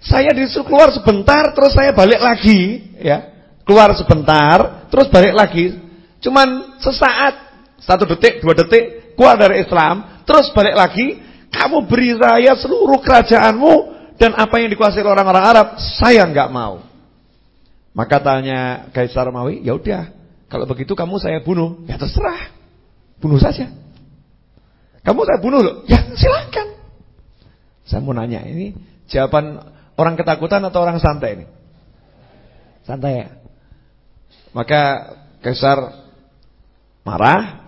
Speaker 1: saya disuruh keluar sebentar terus saya balik lagi, ya. Keluar sebentar terus balik lagi. Cuman sesaat, satu detik, dua detik keluar dari Islam, terus balik lagi, kamu beri saya seluruh kerajaanmu dan apa yang dikuasai orang-orang Arab, saya nggak mau. Maka tanya Kaisar Romawi, ya udah, kalau begitu kamu saya bunuh. Ya terserah. Bunuh saja. Kamu saya bunuh loh. Ya, silakan. Saya mau nanya, ini jawaban orang ketakutan atau orang santai ini? Santai ya. Maka Kaisar marah,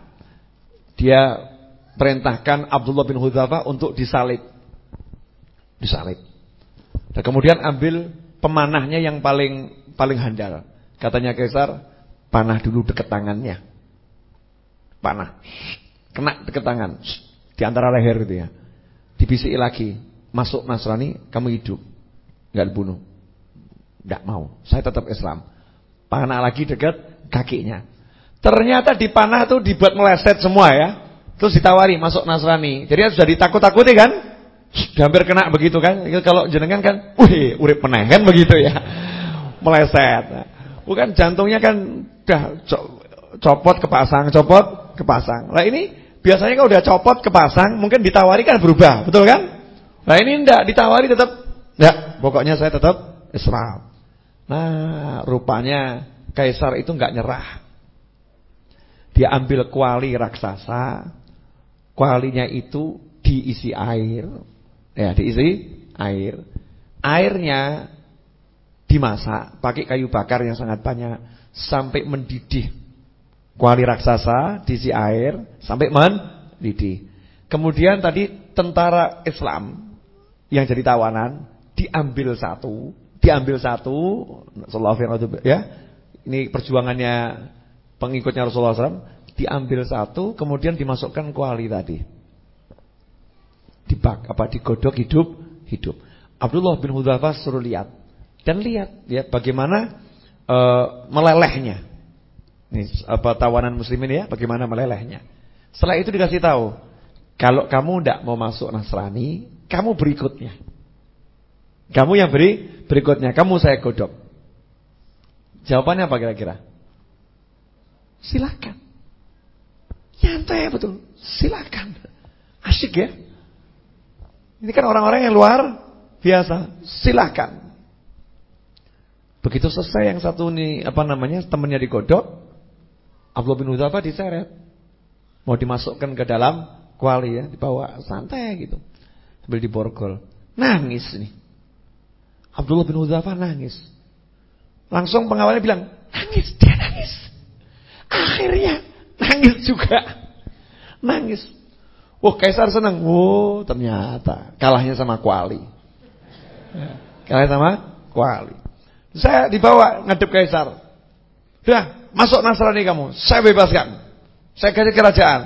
Speaker 1: dia perintahkan Abdullah bin Hudzafa untuk disalib. Disalib. Dan kemudian ambil pemanahnya yang paling paling handal. Katanya Kaisar, panah dulu dekat tangannya. Panah. Kena dekat tangan. Di antara leher gitu ya. Dibisiki lagi. Masuk Nasrani, kamu hidup. Enggak dibunuh. Enggak mau. Saya tetap Islam. Panah lagi dekat kakinya. Ternyata di panah tuh dibuat meleset semua ya. Terus ditawari masuk Nasrani. Jadi sudah ditakut-takuti kan? Hampir kena begitu kan? Kalau jenengan kan, wih, urip meneh kan begitu ya meleset. Bukan jantungnya kan udah copot kepasang, copot kepasang. Nah ini biasanya kalau udah copot kepasang, mungkin ditawari kan berubah, betul kan? Nah ini enggak, ditawari tetap enggak, pokoknya saya tetap Islam. Nah, rupanya kaisar itu enggak nyerah. Dia ambil kuali raksasa. Kualinya itu diisi air. Ya, diisi air. Airnya dimasak pakai kayu bakar yang sangat banyak sampai mendidih. Kuali raksasa diisi air sampai mendidih. Kemudian tadi tentara Islam yang jadi tawanan diambil satu, diambil satu, sallallahu ya. Ini perjuangannya pengikutnya Rasulullah SAW diambil satu, kemudian dimasukkan kuali tadi. Dibak apa digodok hidup hidup. Abdullah bin Hudzafah suruh lihat dan lihat ya bagaimana uh, melelehnya. Ini apa tawanan muslimin ya, bagaimana melelehnya. Setelah itu dikasih tahu, kalau kamu tidak mau masuk Nasrani, kamu berikutnya. Kamu yang beri berikutnya, kamu saya godok. Jawabannya apa kira-kira? Silakan. Nyantai betul. Silakan. Asyik ya. Ini kan orang-orang yang luar biasa. Silakan. Begitu selesai yang satu ini apa namanya temannya digodok, Abdullah bin Udzafah diseret. Mau dimasukkan ke dalam kuali ya, dibawa santai gitu. Sambil diborgol. Nangis nih. Abdullah bin Udzafah nangis. Langsung pengawalnya bilang, "Nangis, dia nangis." Akhirnya nangis juga. Nangis. Wah, Kaisar senang. Oh, ternyata kalahnya sama kuali. Kalah sama kuali. Saya dibawa ngadep kaisar. Sudah, masuk Nasrani kamu. Saya bebaskan. Saya kasih kerajaan.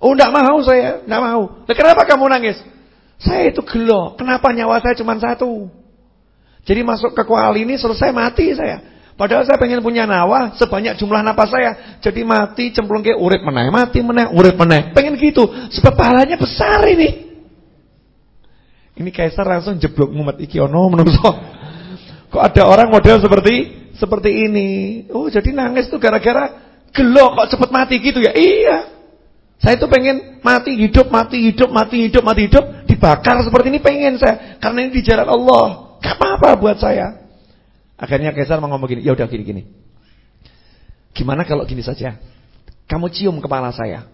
Speaker 1: Oh, enggak mau saya, enggak mau. Nah, kenapa kamu nangis? Saya itu gelo. Kenapa nyawa saya cuma satu? Jadi masuk ke kuali ini selesai mati saya. Padahal saya pengen punya nawa sebanyak jumlah napas saya. Jadi mati cemplung ke urip meneh, mati meneh, urip meneh. Pengen gitu. Sebab pahalanya besar ini. Ini kaisar langsung jeblok mumet iki ono menungso. Kok ada orang model seperti seperti ini? Oh, jadi nangis tuh gara-gara gelo kok cepet mati gitu ya? Iya. Saya tuh pengen mati hidup, mati hidup, mati hidup, mati hidup, dibakar seperti ini pengen saya. Karena ini di jalan Allah. Gak apa-apa buat saya. Akhirnya Kaisar mau ngomong gini, ya udah gini-gini. Gimana kalau gini saja? Kamu cium kepala saya.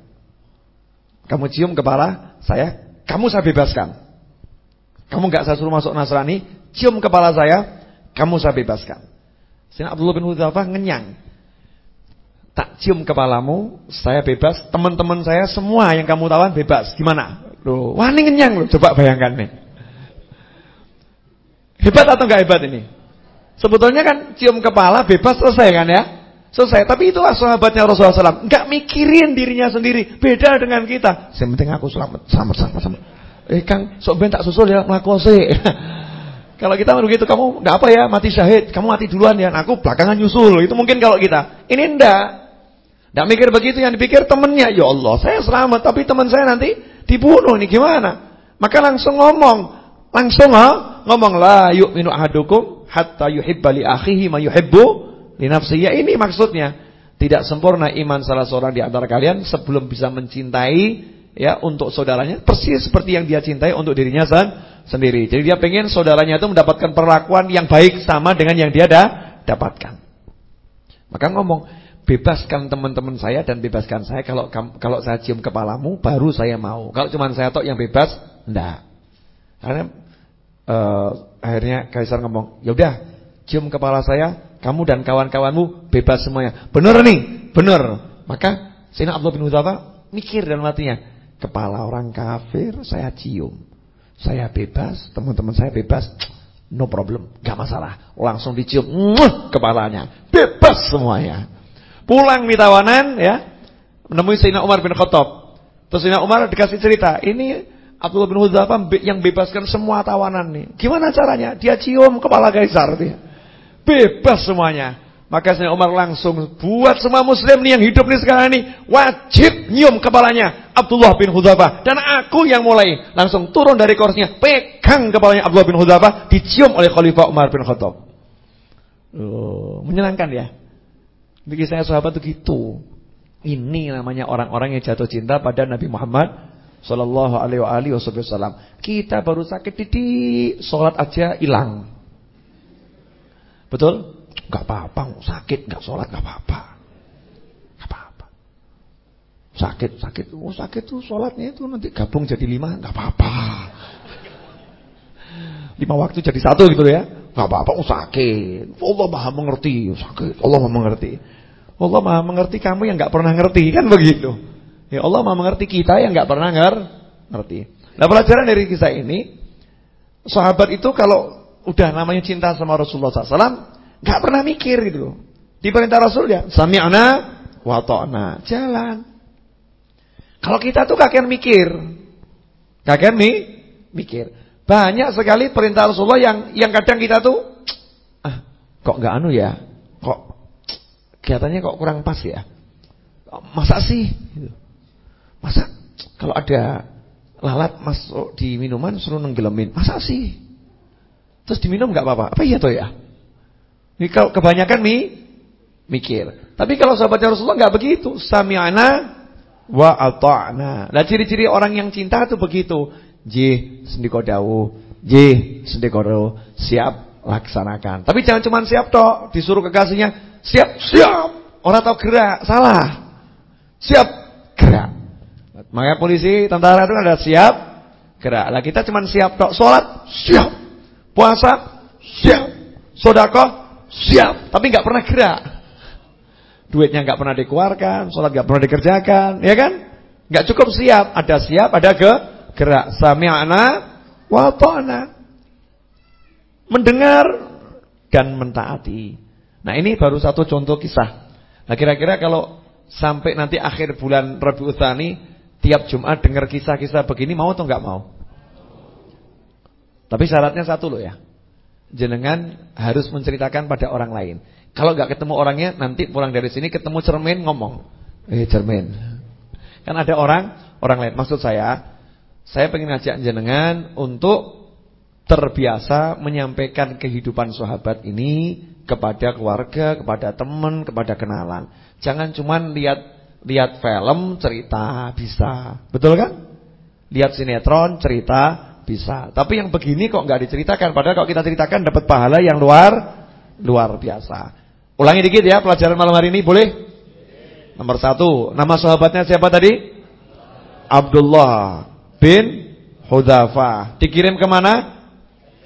Speaker 1: Kamu cium kepala saya, kamu saya bebaskan. Kamu gak saya suruh masuk Nasrani, cium kepala saya, kamu saya bebaskan. Sayyidina Abdullah bin Hudzafah ngenyang. Tak cium kepalamu, saya bebas. Teman-teman saya semua yang kamu tawan bebas. Gimana? Loh, wah ini ngenyang loh. Coba bayangkan nih. Hebat atau enggak hebat ini? Sebetulnya kan cium kepala bebas selesai kan ya? Selesai. Tapi itulah sahabatnya Rasulullah SAW. Enggak mikirin dirinya sendiri. Beda dengan kita. Yang penting aku selamat. Selamat, selamat, selamat. Eh Kang, sok ben tak susul ya melakukan Kalau kita begitu kamu enggak apa ya mati syahid, kamu mati duluan ya, aku belakangan nyusul. Itu mungkin kalau kita. Ini enggak. Enggak mikir begitu yang dipikir temennya, ya Allah, saya selamat tapi teman saya nanti dibunuh ini gimana? Maka langsung ngomong, langsung ha, ngomong la yu'minu ahadukum hatta yuhibba li akhihi ma yuhibbu li nafsihi. Ya ini maksudnya. Tidak sempurna iman salah seorang di antara kalian sebelum bisa mencintai ya untuk saudaranya persis seperti yang dia cintai untuk dirinya sendiri. Jadi dia pengen saudaranya itu mendapatkan perlakuan yang baik sama dengan yang dia dah dapatkan. Maka ngomong, bebaskan teman-teman saya dan bebaskan saya kalau kalau saya cium kepalamu baru saya mau. Kalau cuma saya tok yang bebas, enggak. Karena uh, akhirnya Kaisar ngomong, "Ya udah, cium kepala saya, kamu dan kawan-kawanmu bebas semuanya. Benar nih, benar. Maka Sayyidina Abdullah bin Hudzafah mikir dalam hatinya, kepala orang kafir saya cium. Saya bebas, teman-teman saya bebas. No problem, gak masalah. Langsung dicium muh, kepalanya. Bebas semuanya. Pulang mitawanan ya, menemui Sayyidina Umar bin Khattab. Terus Sayyidina Umar dikasih cerita, ini Abdullah bin Hudzafah yang bebaskan semua tawanan nih. Gimana caranya? Dia cium kepala kaisar dia. Bebas semuanya. Maka Sayyidina Umar langsung buat semua muslim nih yang hidup nih sekarang ini wajib nyium kepalanya Abdullah bin Hudzafah dan aku yang mulai langsung turun dari kursinya pegang kepalanya Abdullah bin Hudzafah dicium oleh Khalifah Umar bin Khattab. Oh, menyenangkan ya. Bagi saya sahabat itu gitu. Ini namanya orang-orang yang jatuh cinta pada Nabi Muhammad sallallahu alaihi wasallam. Kita baru sakit titik, salat aja hilang. Betul? Gak apa-apa, sakit, gak sholat, gak apa-apa. Gak apa-apa. Sakit, sakit. Oh sakit tuh sholatnya itu nanti gabung jadi lima, gak apa-apa. Lima waktu jadi satu gitu ya. Gak apa-apa, oh sakit. Allah maha mengerti, oh, sakit. Allah maha mengerti. Allah maha mengerti kamu yang gak pernah ngerti, kan begitu. Ya Allah maha mengerti kita yang gak pernah ngerti. Nah pelajaran dari kisah ini, sahabat itu kalau udah namanya cinta sama Rasulullah SAW, nggak pernah mikir gitu. Di perintah Rasul ya, sami'na wa ta'na, jalan. Kalau kita tuh kakek mikir, kakek mi mikir. Banyak sekali perintah Rasulullah yang yang kadang kita tuh, ah, kok nggak anu ya, kok kelihatannya kok kurang pas ya. Masa sih? Gitu. Masa kalau ada lalat masuk di minuman suruh nenggelamin, masa sih? Terus diminum nggak apa-apa. Apa iya toh ya? Ini kalau kebanyakan mi mikir. Tapi kalau sahabatnya Rasulullah nggak begitu. Sami'ana wa ata'na. Nah, ciri-ciri orang yang cinta itu begitu. J sendiko dawu, J sendiko siap laksanakan. Tapi jangan cuma siap toh, disuruh kekasihnya, siap, siap. Orang tahu gerak, salah. Siap, gerak. Makanya polisi, tentara itu ada siap, gerak. Lah kita cuma siap toh, sholat, siap. Puasa siap, sodako siap, tapi nggak pernah gerak. Duitnya nggak pernah dikeluarkan, sholat nggak pernah dikerjakan, ya kan? Nggak cukup siap, ada siap, ada ke gerak. Sami'na wa ta'na. Mendengar dan mentaati. Nah, ini baru satu contoh kisah. Nah, kira-kira kalau sampai nanti akhir bulan Rabiul Tsani tiap Jumat dengar kisah-kisah begini mau atau nggak mau? Tapi syaratnya satu loh ya. Jenengan harus menceritakan pada orang lain. Kalau nggak ketemu orangnya, nanti pulang dari sini ketemu cermin ngomong. Eh cermin. Kan ada orang, orang lain. Maksud saya, saya pengen ngajak jenengan untuk terbiasa menyampaikan kehidupan sahabat ini kepada keluarga, kepada teman, kepada kenalan. Jangan cuma lihat lihat film cerita bisa. Betul kan? Lihat sinetron cerita bisa. Tapi yang begini kok nggak diceritakan. Padahal kalau kita ceritakan dapat pahala yang luar luar biasa. Ulangi dikit ya pelajaran malam hari ini boleh? Nomor satu, nama sahabatnya siapa tadi? Abdullah bin Hudzafa. Dikirim ke mana?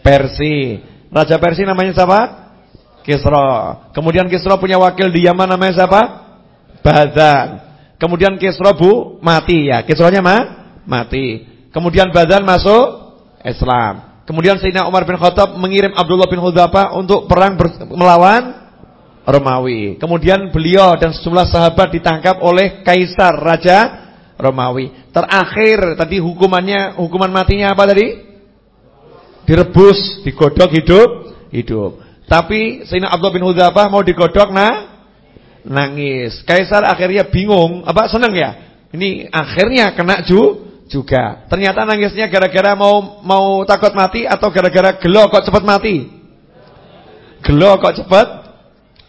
Speaker 1: Persi. Raja Persi namanya siapa? Kisra. Kemudian Kisra punya wakil di Yaman namanya siapa? Badan. Kemudian Kisra bu mati ya. Kisranya ma mati. Kemudian Badan masuk Islam. Kemudian Sayyidina Umar bin Khattab mengirim Abdullah bin Hudzafa untuk perang melawan Romawi. Kemudian beliau dan sejumlah sahabat ditangkap oleh kaisar raja Romawi. Terakhir tadi hukumannya hukuman matinya apa tadi? direbus, digodok hidup, hidup. Tapi Sayyidina Abdullah bin Hudzafah mau digodok nah nangis. Kaisar akhirnya bingung, apa senang ya? Ini akhirnya kena ju juga. Ternyata nangisnya gara-gara mau mau takut mati atau gara-gara gelo kok cepat mati? Gelo kok cepat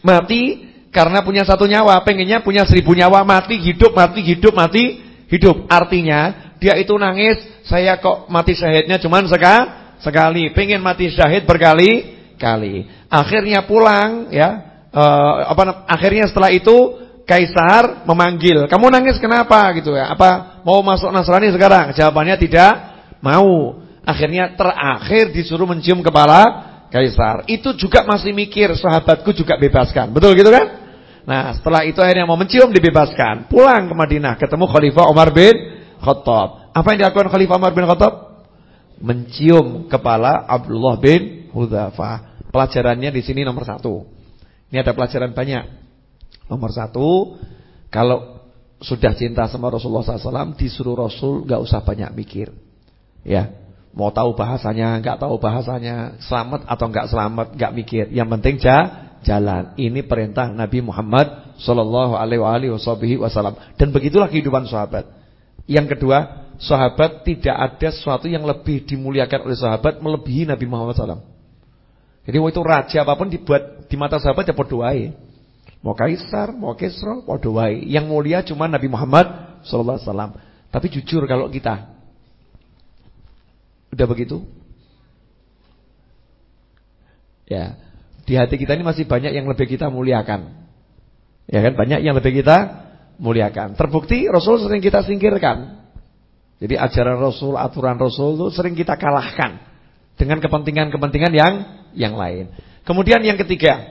Speaker 1: mati karena punya satu nyawa, pengennya punya seribu nyawa, mati hidup, mati hidup, mati hidup. Artinya dia itu nangis, saya kok mati syahidnya cuman sekali sekali, pengen mati syahid berkali-kali. Akhirnya pulang ya, uh, apa akhirnya setelah itu kaisar memanggil, "Kamu nangis kenapa?" gitu ya. Apa mau masuk Nasrani sekarang? Jawabannya tidak mau. Akhirnya terakhir disuruh mencium kepala kaisar. Itu juga masih mikir, sahabatku juga bebaskan. Betul gitu kan? Nah, setelah itu akhirnya mau mencium dibebaskan. Pulang ke Madinah, ketemu Khalifah Umar bin Khattab. Apa yang dilakukan Khalifah Umar bin Khattab? mencium kepala Abdullah bin Hudzafah. Pelajarannya di sini nomor satu. Ini ada pelajaran banyak. Nomor satu, kalau sudah cinta sama Rasulullah SAW, disuruh Rasul nggak usah banyak mikir. Ya, mau tahu bahasanya, nggak tahu bahasanya, selamat atau nggak selamat, nggak mikir. Yang penting ja, jalan. Ini perintah Nabi Muhammad Sallallahu Alaihi Wasallam. Dan begitulah kehidupan sahabat. Yang kedua, sahabat tidak ada sesuatu yang lebih dimuliakan oleh sahabat melebihi Nabi Muhammad SAW. Jadi waktu itu raja apa pun dibuat di mata sahabat ya berdoai. Mau kaisar, mau kesro, mau doai. Yang mulia cuma Nabi Muhammad SAW. Tapi jujur kalau kita udah begitu, ya di hati kita ini masih banyak yang lebih kita muliakan. Ya kan banyak yang lebih kita muliakan. Terbukti Rasul sering kita singkirkan. Jadi ajaran Rasul, aturan Rasul itu sering kita kalahkan dengan kepentingan-kepentingan yang yang lain. Kemudian yang ketiga,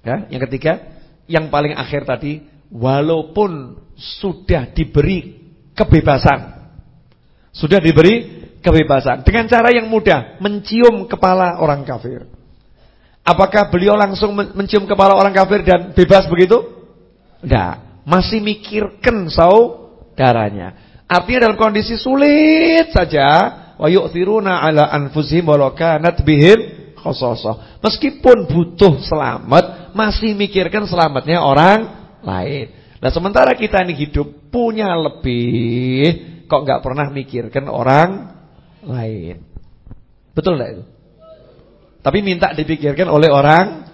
Speaker 1: ya, yang ketiga, yang paling akhir tadi, walaupun sudah diberi kebebasan, sudah diberi kebebasan dengan cara yang mudah, mencium kepala orang kafir. Apakah beliau langsung mencium kepala orang kafir dan bebas begitu? Tidak, masih mikirkan saudaranya. Artinya dalam kondisi sulit saja wa yu'thiruna ala anfusihim walau kanat bihim khososoh. Meskipun butuh selamat, masih mikirkan selamatnya orang lain. Nah, sementara kita ini hidup punya lebih, kok nggak pernah mikirkan orang lain. Betul enggak itu? Tapi minta dipikirkan oleh orang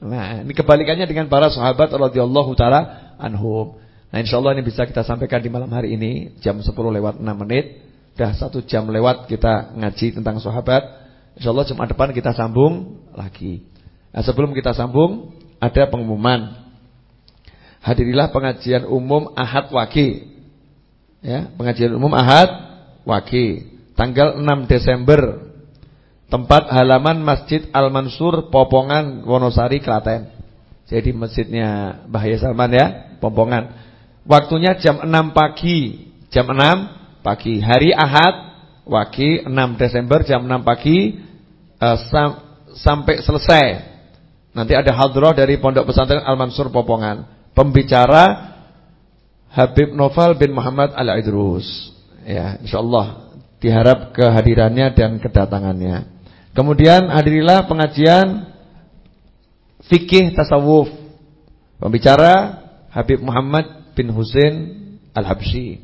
Speaker 1: Nah, ini kebalikannya dengan para sahabat radhiyallahu taala anhum. Nah insya Allah ini bisa kita sampaikan di malam hari ini Jam 10 lewat 6 menit Sudah satu jam lewat kita ngaji tentang sahabat Insya Allah Jumat depan kita sambung lagi. Nah sebelum kita sambung Ada pengumuman. Hadirilah pengajian umum Ahad Waki. Ya, Pengajian umum Ahad Waki. Tanggal 6 Desember. Tempat halaman Masjid Al-Mansur Popongan Wonosari Klaten. Jadi masjidnya Bahaya Salman ya Popongan. Waktunya jam 6 pagi. Jam 6 pagi. Hari Ahad, Waki 6 Desember jam 6 pagi uh, sam sampai selesai. Nanti ada hadroh dari Pondok Pesantren Al-Mansur Popongan. Pembicara Habib Noval bin Muhammad Al-Idrus. Ya, insyaallah diharap kehadirannya dan kedatangannya. Kemudian hadirilah pengajian fikih tasawuf. Pembicara Habib Muhammad bin Husain Al-Habsyi.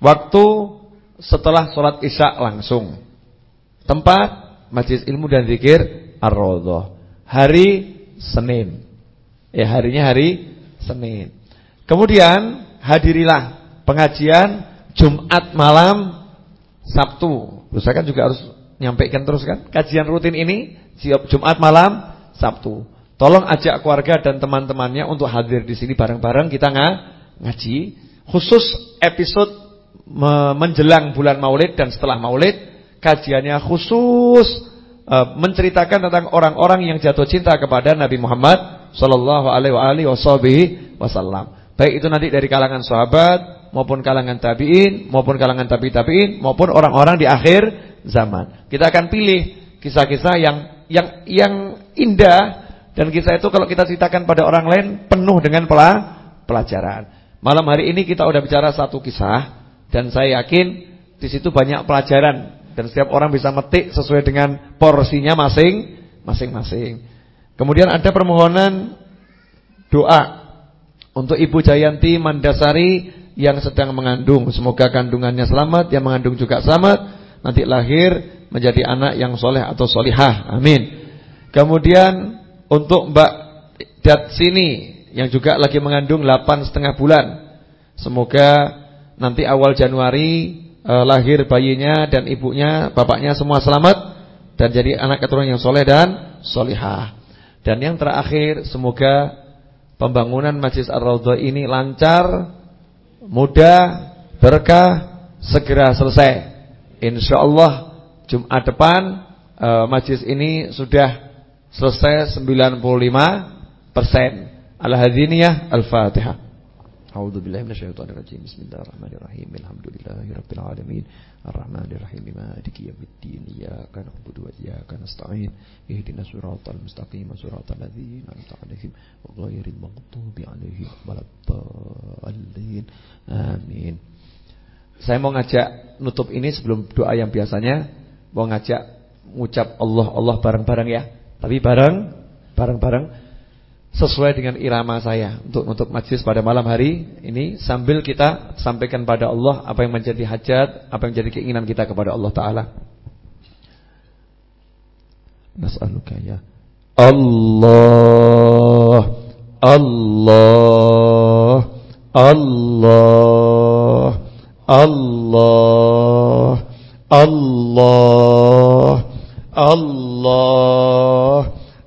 Speaker 1: Waktu setelah sholat isya langsung. Tempat Majlis Ilmu dan Zikir Ar-Raudhah. Hari Senin. Ya harinya hari Senin. Kemudian hadirilah pengajian Jumat malam Sabtu. Saya kan juga harus nyampaikan terus kan. Kajian rutin ini Jumat malam Sabtu. Tolong ajak keluarga dan teman-temannya untuk hadir di sini bareng-bareng kita nggak ngaji khusus episode menjelang bulan Maulid dan setelah Maulid kajiannya khusus uh, menceritakan tentang orang-orang yang jatuh cinta kepada Nabi Muhammad sallallahu alaihi wasallam. Baik itu nanti dari kalangan sahabat maupun kalangan tabi'in maupun kalangan tabi tabi'in maupun orang-orang di akhir zaman. Kita akan pilih kisah-kisah yang yang yang indah dan kisah itu kalau kita ceritakan pada orang lain penuh dengan pelajaran. Malam hari ini kita udah bicara satu kisah dan saya yakin di situ banyak pelajaran dan setiap orang bisa metik sesuai dengan porsinya masing masing-masing. Kemudian ada permohonan doa untuk Ibu Jayanti Mandasari yang sedang mengandung. Semoga kandungannya selamat, yang mengandung juga selamat, nanti lahir menjadi anak yang soleh atau solihah. Amin. Kemudian untuk Mbak Dat sini yang juga lagi mengandung 8 setengah bulan. Semoga nanti awal Januari eh, lahir bayinya dan ibunya, bapaknya semua selamat dan jadi anak keturunan yang soleh dan solihah. Dan yang terakhir, semoga pembangunan Masjid Ar-Raudhah ini lancar, mudah, berkah, segera selesai. Insya Allah Jumat depan eh, masjid ini sudah selesai 95 persen. Al-Hadiniyah Al-Fatihah. أعوذ بالله من الشيطان الرجيم بسم الله الرحمن الرحيم الحمد لله رب العالمين الرحمن الرحيم مالك يوم الدين إياك نعبد وإياك نستعين اهدنا الصراط المستقيم صراط الذين أنعمت عليهم غير المغضوب عليهم ولا الضالين آمين Saya mau ngajak nutup ini sebelum doa yang biasanya mau ngajak ngucap Allah Allah bareng-bareng ya. Tapi bareng bareng-bareng sesuai dengan irama saya untuk untuk majlis pada malam hari ini sambil kita sampaikan pada Allah apa yang menjadi hajat, apa yang menjadi keinginan kita kepada Allah taala. Nas'aluka ya Allah Allah Allah Allah Allah Allah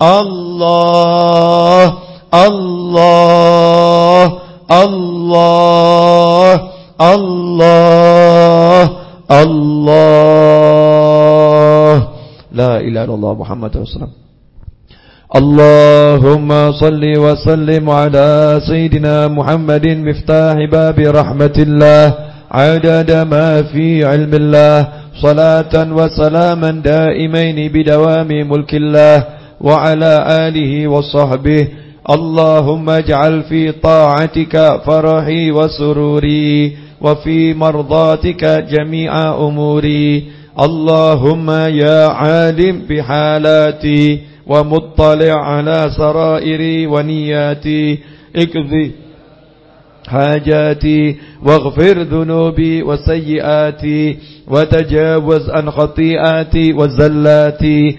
Speaker 1: Allah Allah Allah Allah Allah Allah Allah La ilaha illallah Muhammad Rasulullah اللهم صل وسلم على سيدنا محمد مفتاح باب رحمة الله عدد ما في علم الله صلاة وسلاما دائمين بدوام ملك الله. وعلى آله وصحبه اللهم اجعل في طاعتك فرحي وسروري وفي مرضاتك جميع أموري. اللهم يا عالم بحالاتي ومطلع على سرائري ونياتي. اكذي حاجاتي واغفر ذنوبي وسيئاتي وتجاوز عن خطيئاتي وزلاتي.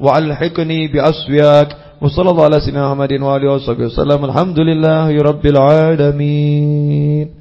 Speaker 1: وألحقني بأسوياك وصلى الله على سيدنا محمد وآله وصحبه وسلم. الحمد لله رب العالمين.